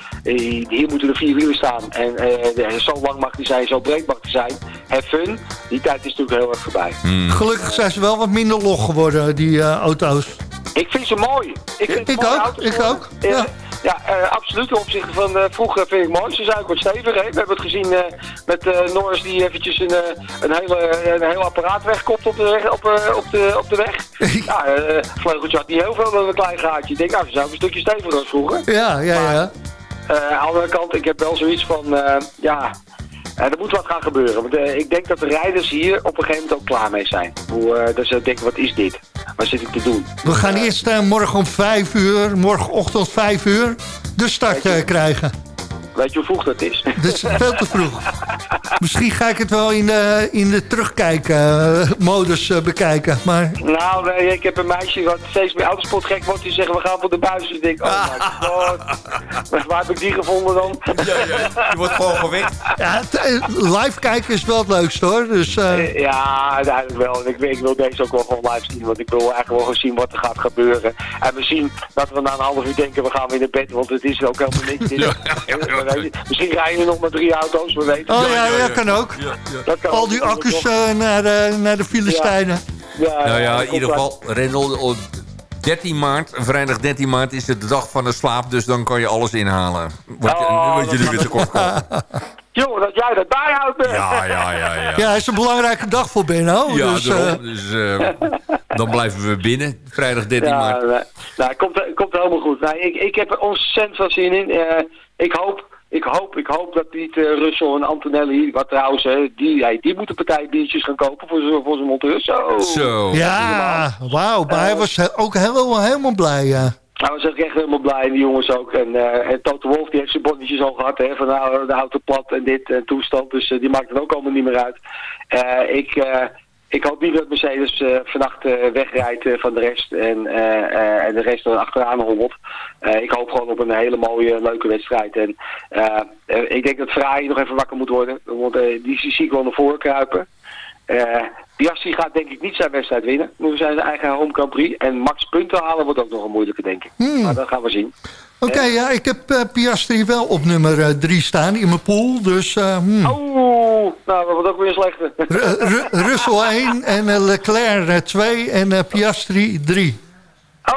hier moeten de vier wielen staan. En eh, zo lang mag die zijn, zo breed mag die zijn. Have fun. Die tijd is natuurlijk heel erg voorbij. Gelukkig zijn ze wel wat minder log geworden, die eh, auto's. Ik vind ze mooi. Ik, vind Ik ook, auto's ik ook, ja. Ja, eh, absoluut. Ten opzichte van eh, vroeger vind ik mooi. Ze zijn ook wat steviger. Hè? We hebben het gezien eh, met Norris die eventjes een, een, hele, een heel apparaat wegkopt op de weg. Op, op de, op de weg. [LAUGHS] ja, vleugeltje had niet heel veel met een klein gaatje. Ik denk, nou, ze zijn een stukje steviger dan vroeger. Ja, ja, ja. Aan de andere kant, ik heb wel zoiets van, ja, er moet wat gaan gebeuren. Want, eh, ik denk dat de rijders hier op een gegeven moment ook klaar mee zijn. Hoe, eh, dat ze denken, wat is dit? Wat zit ik te doen? We gaan eerst eh, morgen om 5 uur, morgenochtend 5 uur, de start krijgen. Weet je hoe vroeg dat is? Dat is veel te vroeg. [LAUGHS] Misschien ga ik het wel in de, in de terugkijken-modus eh, bekijken. Maar Nou, nee, ik heb een meisje wat steeds meer autosport gek wordt. Die zeggen, we gaan voor de buis. Dus ik denk, oh [LAUGHS] my god. Maar Waar heb ik die gevonden dan? Je wordt gewoon gewekt. ja, het, eh, live kijken is wel het leukste hoor. Dus eh, Ja, uiteindelijk wel. En ik, wil- ik wil deze ook wel gewoon live zien. Want ik wil eigenlijk wel gewoon zien wat er gaat gebeuren. En we zien dat we na een half uur denken, we gaan weer naar bed. Want het is ook helemaal niks. [LAUGHS] Weten- Misschien rijden we nog met drie auto's, we weten oh het. ja, ja, kan ook. Dat kan Al die accu's eh, naar, de, naar de Filistijnen. Ja, Nou ja, dat in ieder geval, Rendel, op 13 maart, vrijdag 13 maart is het de dag van de slaap. Dus dan kan je alles inhalen. Wat, je- Oh, wat dat weer tekort komt. uit. [LAUGHS] Joh, dat jij dat bijhoudt. Ja, ja, ja, ja. Ja, het is een belangrijke dag voor Benno. Ja, dus, daarom. eh, Dus eh, dan blijven we binnen, vrijdag 13 Ja, maart. nee. nou, het komt, komt helemaal goed. Nou, ik, ik heb er ontzettend veel zin in. Eh, ik hoop, ik hoop, ik hoop dat niet eh Russell en Antonelli, wat trouwens, hè, die, hey, die moeten partijbiertjes gaan kopen voor zijn voor zijn monteur. Zo. Zo. ja, wauw. Maar hij was he- ook helemaal, helemaal blij. Ja. Hij was ook echt helemaal blij, en die jongens ook. En, eh en Toto Wolf die heeft zijn bonnetjes al gehad, hè, van nou, de auto plat en dit en toestand. Dus eh, die maakt het ook allemaal niet meer uit. Eh, ik, eh, ik hoop niet dat Mercedes eh, vannacht eh, wegrijdt eh, van de rest en, en de rest er achteraan hobbelt. Ik hoop gewoon op een hele mooie, leuke wedstrijd. En ik denk dat Ferrari nog even wakker moet worden, want die zie ik wel naar voren kruipen. Piastri gaat denk ik niet zijn wedstrijd winnen. Nu zijn zijn eigen home Grand Prix. En Max punten halen wordt ook nog een moeilijke, denk ik. Maar dat gaan we zien. Oké, ja, ik heb Piastri wel op nummer 3 staan in mijn pool. Dus hmm. Oeh, nou, dat wordt ook weer een slechte. Ru- Ru- Russell 1 en eh, Leclerc 2 en eh, Piastri 3.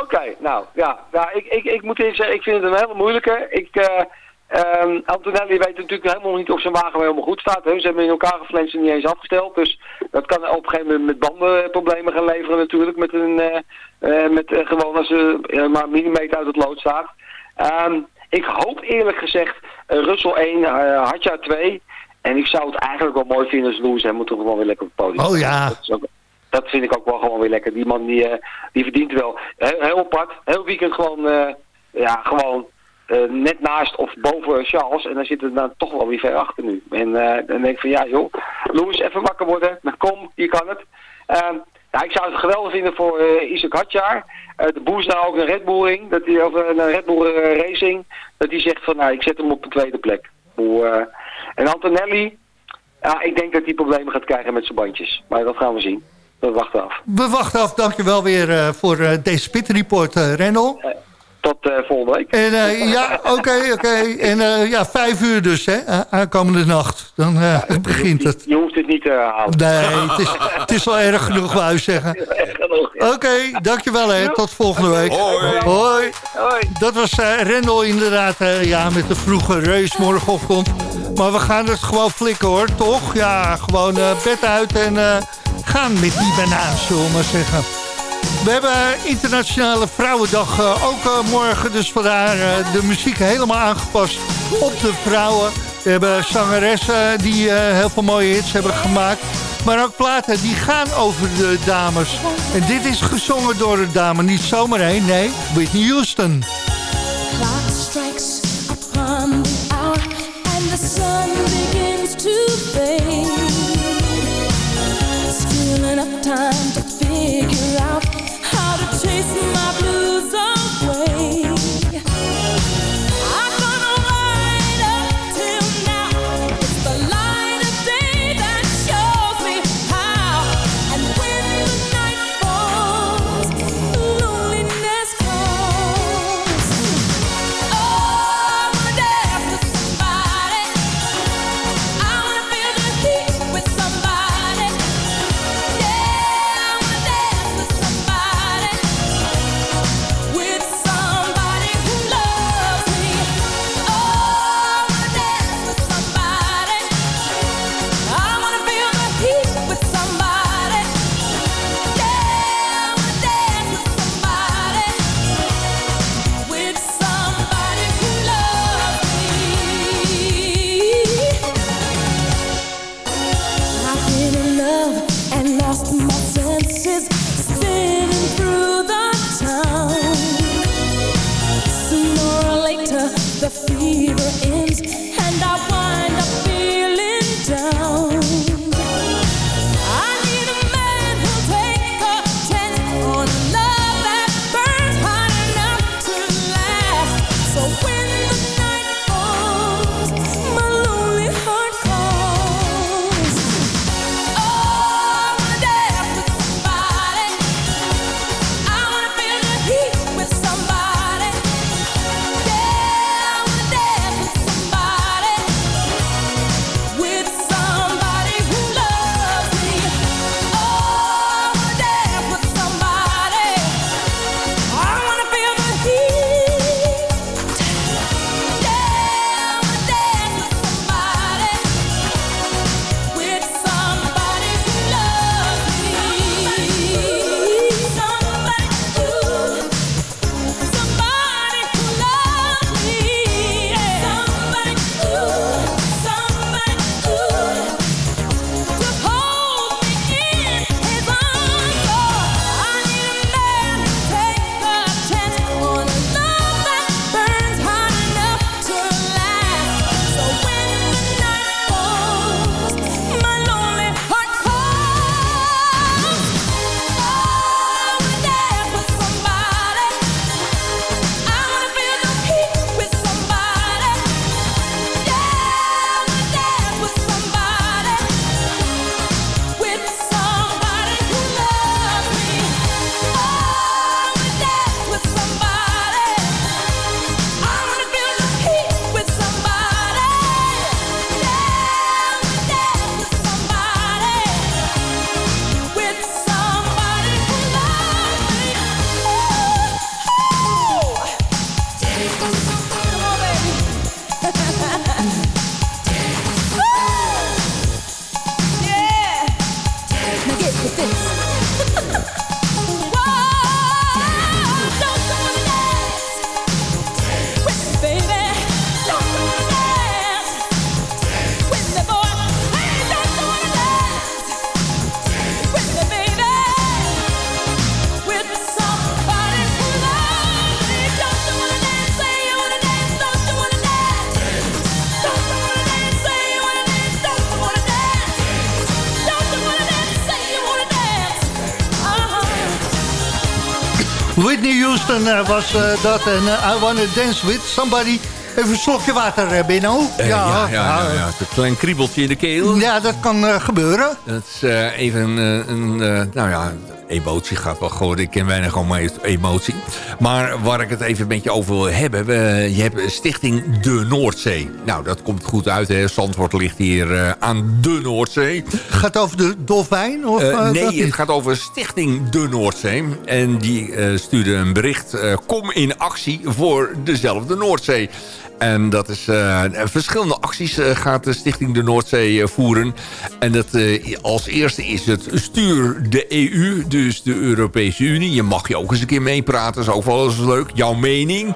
Oké, nou ja, ja ik, ik, ik moet eerlijk zeggen, ik vind het een hele moeilijke. Ik, eh ehm, Antonelli weet natuurlijk helemaal niet of zijn wagen helemaal goed staat. Hè. Ze hebben in elkaar geflenst en niet eens afgesteld. Dus dat kan op een gegeven moment met bandenproblemen gaan leveren natuurlijk. Met een, eh, eh, met, eh, gewoon als ze eh, maar een millimeter uit het lood staat. Ehm, ik hoop eerlijk gezegd eh, Russell 1, eh Hadja 2. En ik zou het eigenlijk wel mooi vinden als Lewis Hamilton gewoon weer lekker op het podium Oh ja. Dat, is ook- dat vind ik ook wel gewoon weer lekker. Die man die, eh, die verdient wel. Heel, heel apart. Heel weekend gewoon, eh, ja, gewoon eh, net naast of boven Charles. En dan zit het dan toch wel weer ver achter nu. En dan denk ik van ja joh, Lewis even wakker worden. Nou, Kom, je kan het. Nou, ik zou het geweldig vinden voor eh Isaac Hadjar. De boost nou ook een Red Bull ring. Dat hij over een Red Bull Racing. Dat hij zegt van nou ik zet hem op de tweede plek. Hoe, en Antonelli. Ja, ik denk dat hij problemen gaat krijgen met zijn bandjes. Maar dat gaan we zien. Dat wachten af. We wachten af. Dankjewel weer eh, voor eh, deze Pit Report, eh Rendel. Tot eh, volgende week. En eh, ja, oké, oké. [LAUGHS] En eh, ja, vijf uur dus, hè, aankomende nacht. Dan eh, [LAUGHS] begint het. Je hoeft het niet te herhalen. Nee, het is, het is wel erg genoeg, wou je zeggen. [LAUGHS] Oké, dankjewel hè. Tot volgende week. Hoi. Hoi. Hoi. Dat was eh Rendel inderdaad, eh, ja, met de vroege race morgenochtend. Maar we gaan het gewoon flikken hoor, toch? Ja, gewoon eh, bed uit en eh, gaan met die banaan, zullen we maar zeggen. We hebben Internationale Vrouwendag eh, ook eh, morgen. Dus vandaar eh, de muziek helemaal aangepast op de vrouwen. We hebben zangeressen die heel veel mooie hits hebben gemaakt. Maar ook platen die gaan over de dames. En dit is gezongen door een dame. Niet zomaar één, nee. Whitney Houston. Whitney Houston eh, was eh, dat en eh, I Wanna Dance With Somebody. Even een slokje water, Benno. Eh, ja, ja, ja, ja, Een klein kriebeltje in de keel. Ja, dat kan gebeuren. Dat is even een, een nou ja, emotie gaat wel gewoon. Ik ken weinig om emotie. Maar waar ik het even met je over wil hebben. we- je hebt Stichting De Noordzee. Nou, dat komt goed uit. Hè. Zandvoort ligt hier eh, aan de Noordzee. Gaat het over de dolfijn? Of, Eh, eh, nee, niet? het gaat over Stichting De Noordzee. En die stuurde een bericht. kom in actie voor dezelfde Noordzee. En dat is eh, verschillende acties eh, gaat de Stichting De Noordzee eh, voeren. En dat, als eerste is het stuur de EU, dus de Europese Unie. Je mag je ook eens een keer meepraten, is ook wel eens leuk. Jouw mening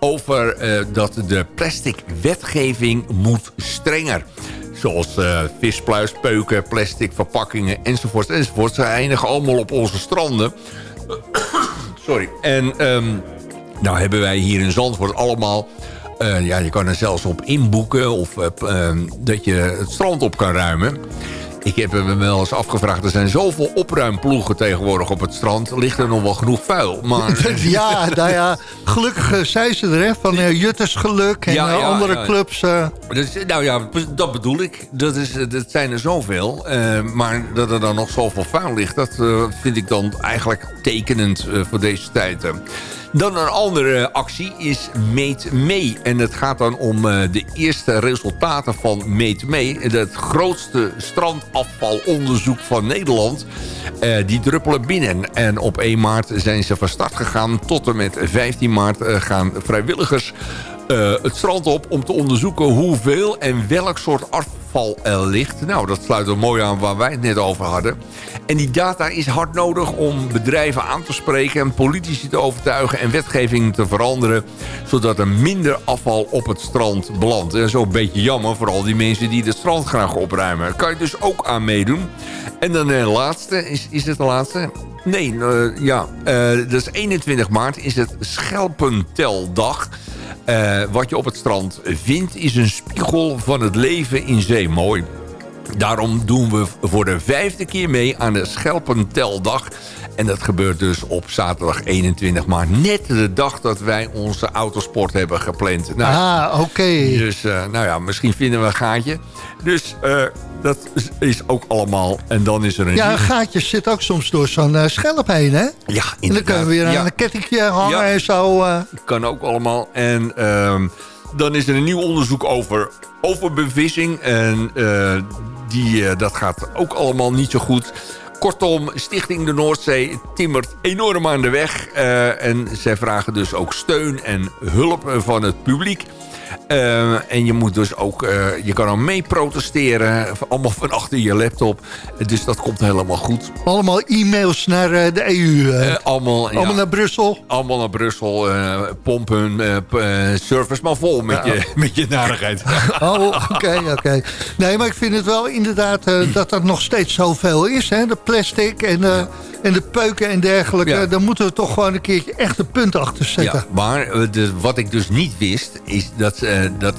over dat de plastic wetgeving moet strenger. Zoals vispluis, peuken, plastic, verpakkingen enzovoort. enzovoort. Ze eindigen allemaal op onze stranden. [COUGHS] Sorry. En ehm, nou hebben wij hier in Zandvoort allemaal... eh, ja, je kan er zelfs op inboeken of eh, ehm, dat je het strand op kan ruimen. Ik heb me wel eens afgevraagd, er zijn zoveel opruimploegen tegenwoordig op het strand. Ligt er nog wel genoeg vuil? Maar, [LAUGHS] ja, nou ja, gelukkig eh, zijn ze er, hè, van eh, Jutters Geluk en Ja, ja, andere ja. clubs. Dus, nou ja, dat bedoel ik. Dat, is, dat zijn er zoveel. maar dat er dan nog zoveel vuil ligt... dat vind ik dan eigenlijk tekenend voor deze tijd. Dan een andere actie is Meet Mee. En het gaat dan om eh, de eerste resultaten van Meet Mee. Het grootste strandafvalonderzoek van Nederland. Eh, die druppelen binnen. En op 1 maart zijn ze van start gegaan. Tot en met 15 maart eh, gaan vrijwilligers het strand op om te onderzoeken hoeveel en welk soort afval Nou, dat sluit er mooi aan waar wij het net over hadden. En die data is hard nodig om bedrijven aan te spreken... en politici te overtuigen en wetgeving te veranderen... zodat er minder afval op het strand belandt. En dat is ook een beetje jammer voor al die mensen die het strand graag opruimen. Kan je dus ook aan meedoen. En dan de laatste, is, is het de laatste? Nee, eh, ja, eh, dat is 21 maart is het Schelpenteldag... Eh, wat je op het strand vindt is een spiegel van het leven in zee. Mooi. Daarom doen we voor de vijfde keer mee aan de Schelpenteldag. En dat gebeurt dus op zaterdag 21 maart. Net de dag dat wij onze autosport hebben gepland. Nou, Ah, oké. Dus uh, nou ja, misschien vinden we een gaatje. Dus uh, dat is, is, ook allemaal. En dan is er een... Ja, een gaatje zit ook soms door zo'n uh, schelp heen, hè? Ja, inderdaad. En dan kunnen we weer ja. aan een kettingje hangen ja. en zo. Kan ook allemaal. En um, dan is er een nieuw onderzoek over overbevissing. En uh, die, dat gaat ook allemaal niet zo goed. Kortom, Stichting de Noordzee timmert enorm aan de weg. Uh, en zij vragen dus ook steun en hulp van het publiek. Uh, en je moet dus ook, uh, je kan al mee protesteren, allemaal van achter je laptop. Dus dat komt helemaal goed. Allemaal e-mails naar uh, de EU. allemaal, allemaal ja, naar Brussel. Allemaal naar Brussel, pomp hun service maar vol met, ja. je, met je narigheid. [LAUGHS] oh, oké, oké. Okay. Nee, maar ik vind het wel inderdaad [CLEARS THROAT] dat dat nog steeds zoveel is. Hè? De plastic en... Ja en de peuken en dergelijke. Ja. Dan moeten we toch gewoon een keertje echt een punt achter zetten. Ja, maar de, wat ik dus niet wist, is dat, uh, dat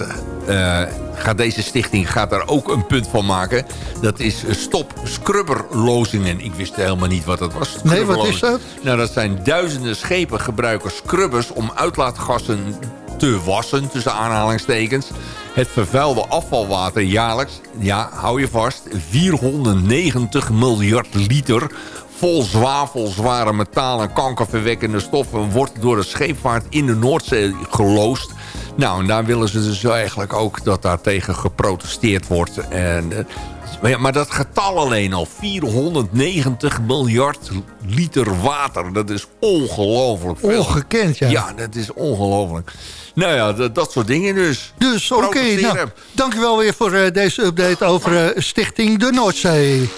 uh, gaat deze stichting gaat daar ook een punt van maken. Dat is stop scrubberlozingen. Ik wist helemaal niet wat dat was. Nee, wat is dat? Nou, dat zijn duizenden schepen gebruiken scrubbers om uitlaatgassen te wassen, tussen aanhalingstekens. Het vervuilde afvalwater jaarlijks, ja, hou je vast, 490 miljard liter vol zwavel, zware metaal en kankerverwekkende stoffen... wordt door de scheepvaart in de Noordzee geloosd. Nou, en daar willen ze dus eigenlijk ook dat daar tegen geprotesteerd wordt. En, maar, ja, maar dat getal alleen al, 490 miljard liter water... dat is ongelooflijk veel. Ongekend, ja. Ja, dat is ongelooflijk. Nou ja, dat, dat soort dingen dus. Dus oké, okay, nou, dankjewel weer voor uh, deze update over uh, Stichting de Noordzee.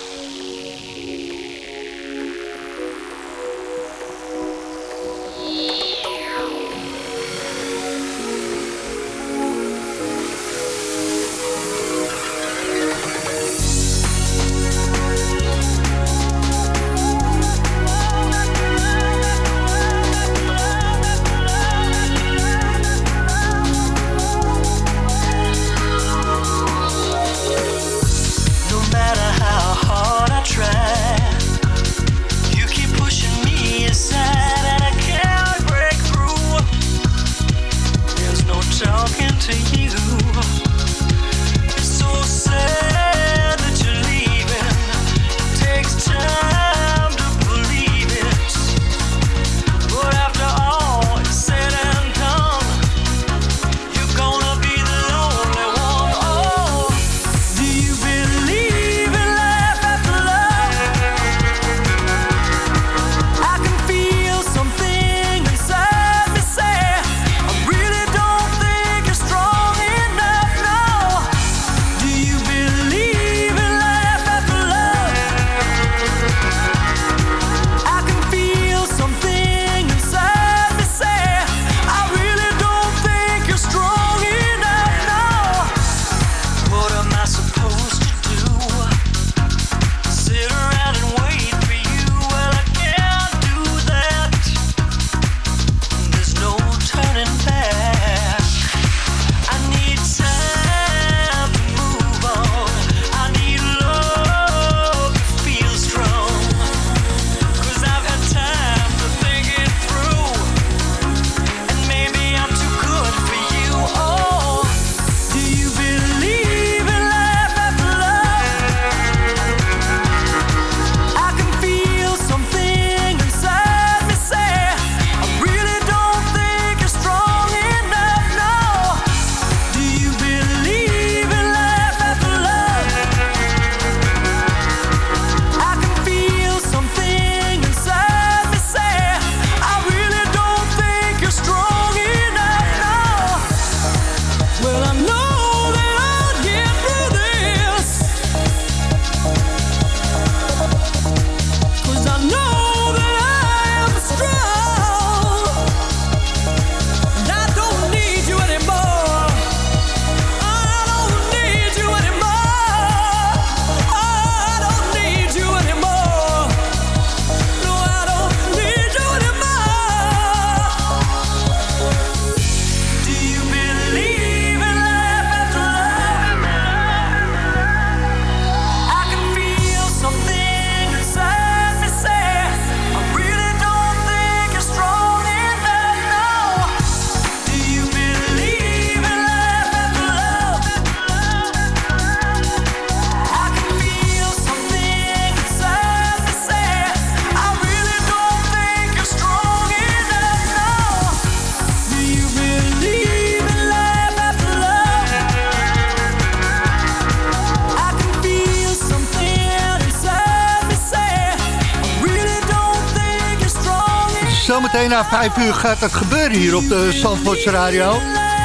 Na 5 uur gaat het gebeuren hier op de Zandvoortse Radio.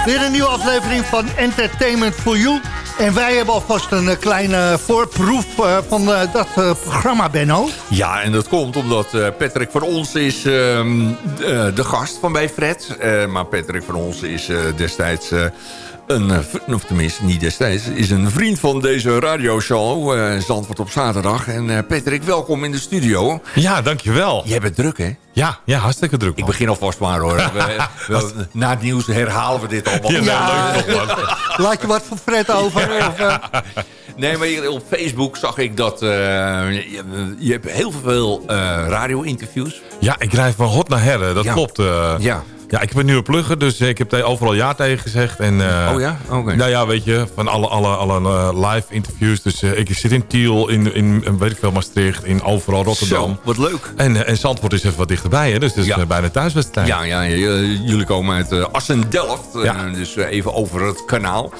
Weer een nieuwe aflevering van Entertainment for You. En wij hebben alvast een eh, kleine voorproef eh, van eh, dat programma, Benno. Ja, en dat komt omdat Patrick van ons is ehm, de, gast van bij Fred. Maar Patrick van ons is destijds... een, eh, of tenminste, niet destijds, is een vriend van deze radioshow, eh Zandvoort op zaterdag. En eh, Patrick, welkom in de studio. Ja, dankjewel. Jij bent druk, hè? Ja, ja hartstikke druk. Ik begin alvast maar, hoor. [LAUGHS] We- we- na het nieuws herhalen we dit allemaal. Ja, Ja. leuk man. [LAUGHS] Laat je wat voor Fred over? Of, Nee, maar op Facebook zag ik dat... je, je hebt heel veel radio-interviews. Ja, ik rijd van hot naar herre, dat klopt. Ja. Ja, ik heb een nieuwe plugger, dus ik heb overal ja tegen gezegd. En, eh, Oh ja? Oké. Nou ja, weet je, van alle, alle, alle eh, live interviews. Dus eh, ik zit in Tiel, in, in weet ik veel, Maastricht, in overal Rotterdam. Zo, wat leuk. En, en Zandvoort is even wat dichterbij, hè? dus het is Ja. bijna thuiswedstrijd. Ja, ja, ja, jullie komen uit Assen-Delft. Ja. dus even over het kanaal.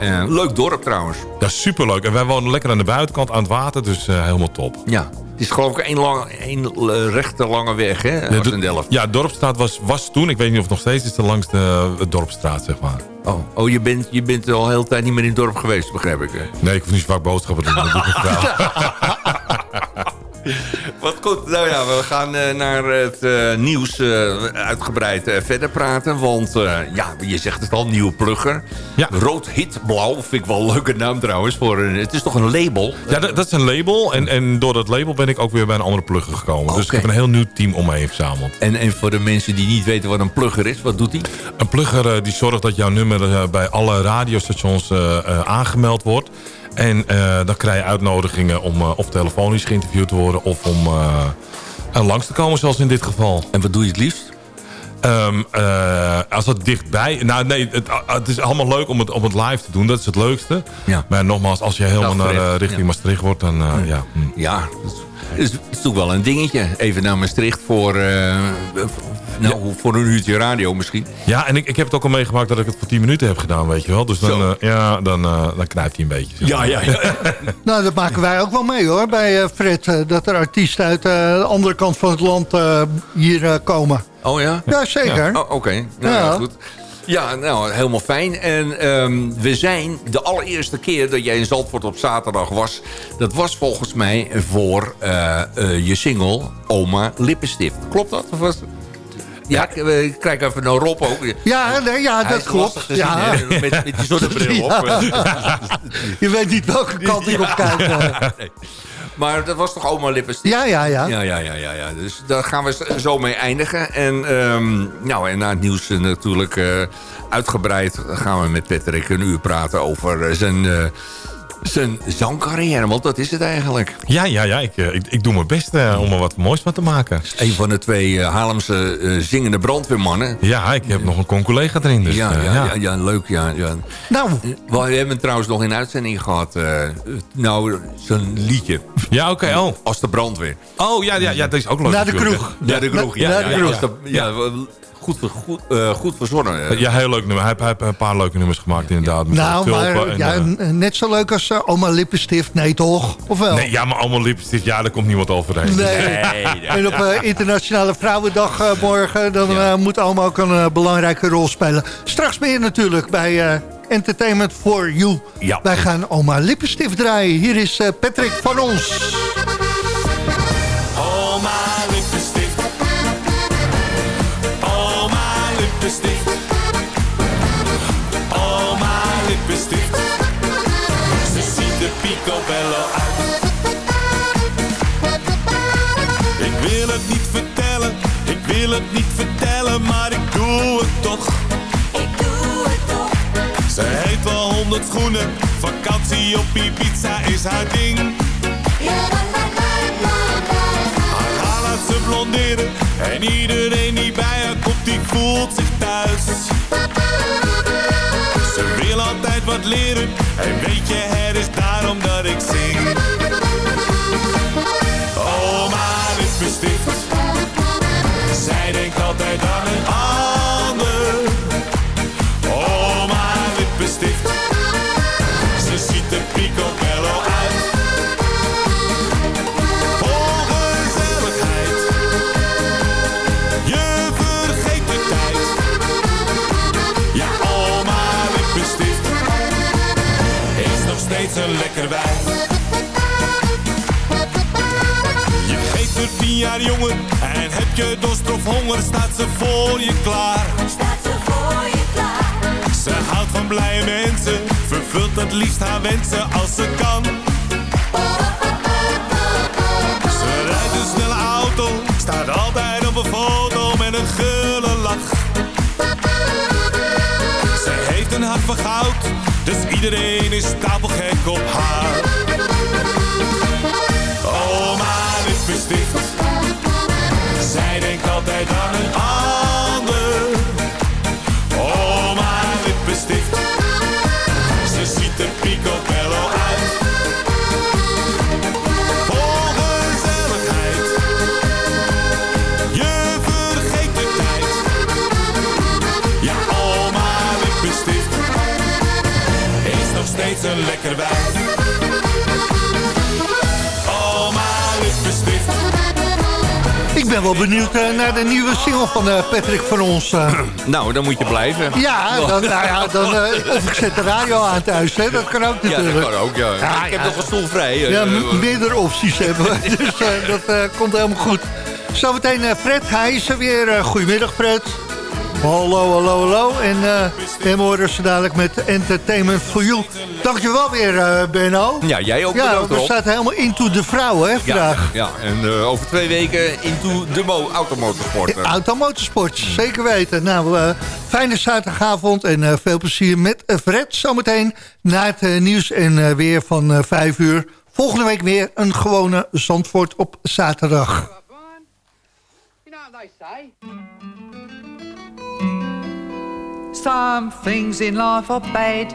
Ja. Leuk dorp trouwens. Dat is superleuk. En wij wonen lekker aan de buitenkant, aan het water, dus helemaal top. Ja. Het is geloof ik één, lange, één eh, rechte lange weg, hè? Ja, de- Assen-Delft. Ja, Dorpstraat was, was toen, ik weet niet of het nog steeds is, de langste eh, dorpstraat, zeg maar. Oh, oh je, bent, je bent al de hele tijd niet meer in het dorp geweest, begrijp ik. hè? Nee, ik hoef niet zo vaak boodschappen te doen. [LAUGHS] [LAUGHS] Wat goed. Nou ja, we gaan eh, naar het eh, nieuws eh, uitgebreid verder praten. Want ja, je zegt het al, nieuwe plugger. Ja. Rood Hit Blauw, vind ik wel een leuke naam trouwens. Voor een, het is toch een label? Ja, dat, dat is een label. En, en door dat label ben ik ook weer bij een andere plugger gekomen. Dus ik heb een heel nieuw team om me heen verzameld. En, en voor de mensen die niet weten wat een plugger is, wat doet hij? Een plugger die zorgt dat jouw nummer bij alle radiostations aangemeld wordt. En eh, dan krijg je uitnodigingen om eh, of telefonisch geïnterviewd te worden... of om eh, er langs te komen, zoals in dit geval. En wat doe je het liefst? Ehm, eh, als dat dichtbij... Nou nee, het, het is allemaal leuk om het, om het live te doen. Dat is het leukste. Ja. Maar nogmaals, als je helemaal naar eh, richting Ja. Maastricht wordt, dan eh, ja... hm. Ja, dat is, is, is toch wel een dingetje. Even naar Maastricht voor, nou, voor een uurtje radio misschien. Ja, en ik, ik heb het ook al meegemaakt dat ik het voor 10 minuten heb gedaan, weet je wel. Dus dan, eh, ja, dan, eh, dan knijpt hij een beetje. zeg ja, ja. [LAUGHS] nou, dat maken wij ook wel mee hoor, bij eh, Fred. dat er artiesten uit eh, de andere kant van het land eh, hier eh, komen. Oh ja? Ja, zeker. Oh, Oké, nou Ja. ja, goed. Ja, nou, helemaal fijn. En ehm, we zijn de allereerste keer dat jij in Zandvoort op zaterdag was... dat was volgens mij voor eh, eh, je single Oma Lippenstift. Klopt dat? Of was... Ja, ik, eh, ik kijk even naar Rob ook. Ja, nee, ja dat klopt. zien, Ja. met, met die zonnebril [LAUGHS] op. [LAUGHS] Je weet niet welke kant ik op kijk. eh. [LAUGHS] Nee. Maar dat was toch Oma Lippenstift? Ja, ja, ja. Ja, ja, ja, ja, ja. Dus daar gaan we zo mee eindigen. En, ehm, nou, en na het nieuws eh, natuurlijk eh, uitgebreid gaan we met Patrick een uur praten over eh, zijn, eh, zijn zangcarrière. Want dat is het eigenlijk. Ja, ja, ja. Ik, eh, ik, ik doe mijn best eh, om er wat moois van te maken. Een van de twee eh, Haarlemse zingende brandweermannen. Ja, ik heb nog een con-collega erin. Dus, ja, ja, ja, ja, leuk. Ja, ja. Nou, We hebben hem trouwens nog in uitzending gehad. eh, nou, zijn liedje. Ja, oké. oh. Als de brandweer. Oh, ja, ja, ja, dat is ook leuk. naar de kroeg. Ja, de kroeg. Ja, Naar ja, de ja, kroeg. ja, goed, ver- goed, eh, goed verzonnen. hè. Ja, heel leuk nummer. Hij heeft, hij heeft een paar leuke nummers gemaakt inderdaad. Met Nou, tulpen maar en, ja, eh, net zo leuk als eh, oma lippenstift. Nee, toch? Of wel? Nee, ja, maar allemaal lipstift. Ja, daar komt niemand overheen. Nee. Nee. En op Internationale Vrouwendag eh, morgen... dan Ja. eh, moet oma ook een belangrijke rol spelen. Straks meer natuurlijk bij eh, Entertainment for You. Ja. Wij gaan oma lippenstift draaien. Hier is eh, Patrick van ons. Lippenstift. Oma lippenstift. Ze ziet er picobello uit. Ik wil het niet vertellen, ik wil het niet vertellen, maar ik doe het toch. Ik doe het toch. Ze heeft wel honderd schoenen, vakantie op Ibiza is haar ding. En iedereen die bij haar komt, die voelt zich thuis. Ze wil altijd wat leren en weet je, het is daarom dat ik zing. Liefst haar wensen als ze kan. Ze rijdt een snelle auto, staat altijd op een foto met een gulle lach. Ze heeft een hart van goud, dus iedereen is stapelgek ben wel benieuwd eh, naar de nieuwe single van eh, Patrick van ons. eh. [CLEARS THROAT] Nou, dan moet je blijven. ja, dan, [LAUGHS] nou ja, dan, eh, of ik zet de radio aan thuis, hè. dat kan ook Ja, natuurlijk. dat kan ook, ja. Ja, ik heb ja. nog een stoel vrij. Ja, meerdere opties hebben we. [LAUGHS] Dus dat eh, komt helemaal goed. Zometeen eh, Fred, hij is er weer. Eh, goedemiddag Fred. Hallo, hallo, hallo. En eh we horen ze dadelijk met Entertainment for You. Dankjewel weer, eh Benno. Ja, jij ook Ja, bedankt, we zaten helemaal into de vrouwen, hè, Ja, vandaag. ja, en eh, over twee weken into de mo- automotorsport. Automotorsport, zeker weten. Nou, eh, fijne zaterdagavond en eh, veel plezier met eh, Fred. Zometeen na het eh, nieuws en eh, weer van eh 5 uur. Volgende week weer een gewone Zandvoort op zaterdag. Some things in life are bad,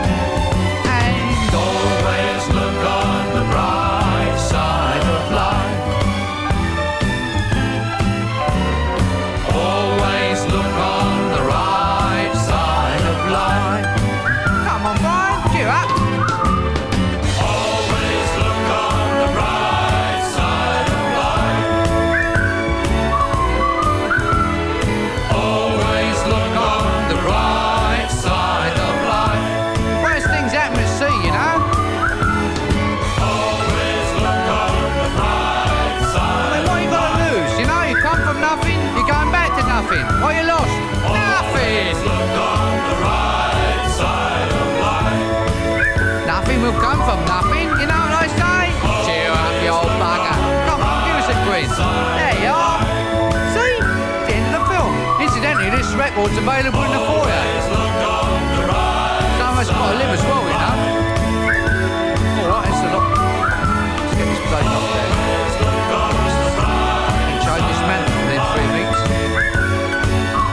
Available in the foyer. Live as well, you know. It's a lot. Let's get three weeks.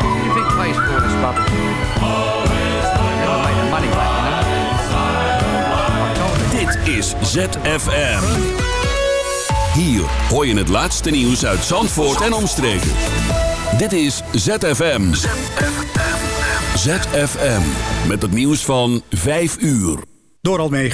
Do you think for this you know. is ZFM. Hier hoor je het laatste nieuws uit Zandvoort en omstreken. Dit is ZFM. ZFM. Met het nieuws van 5 uur. Door Almegens.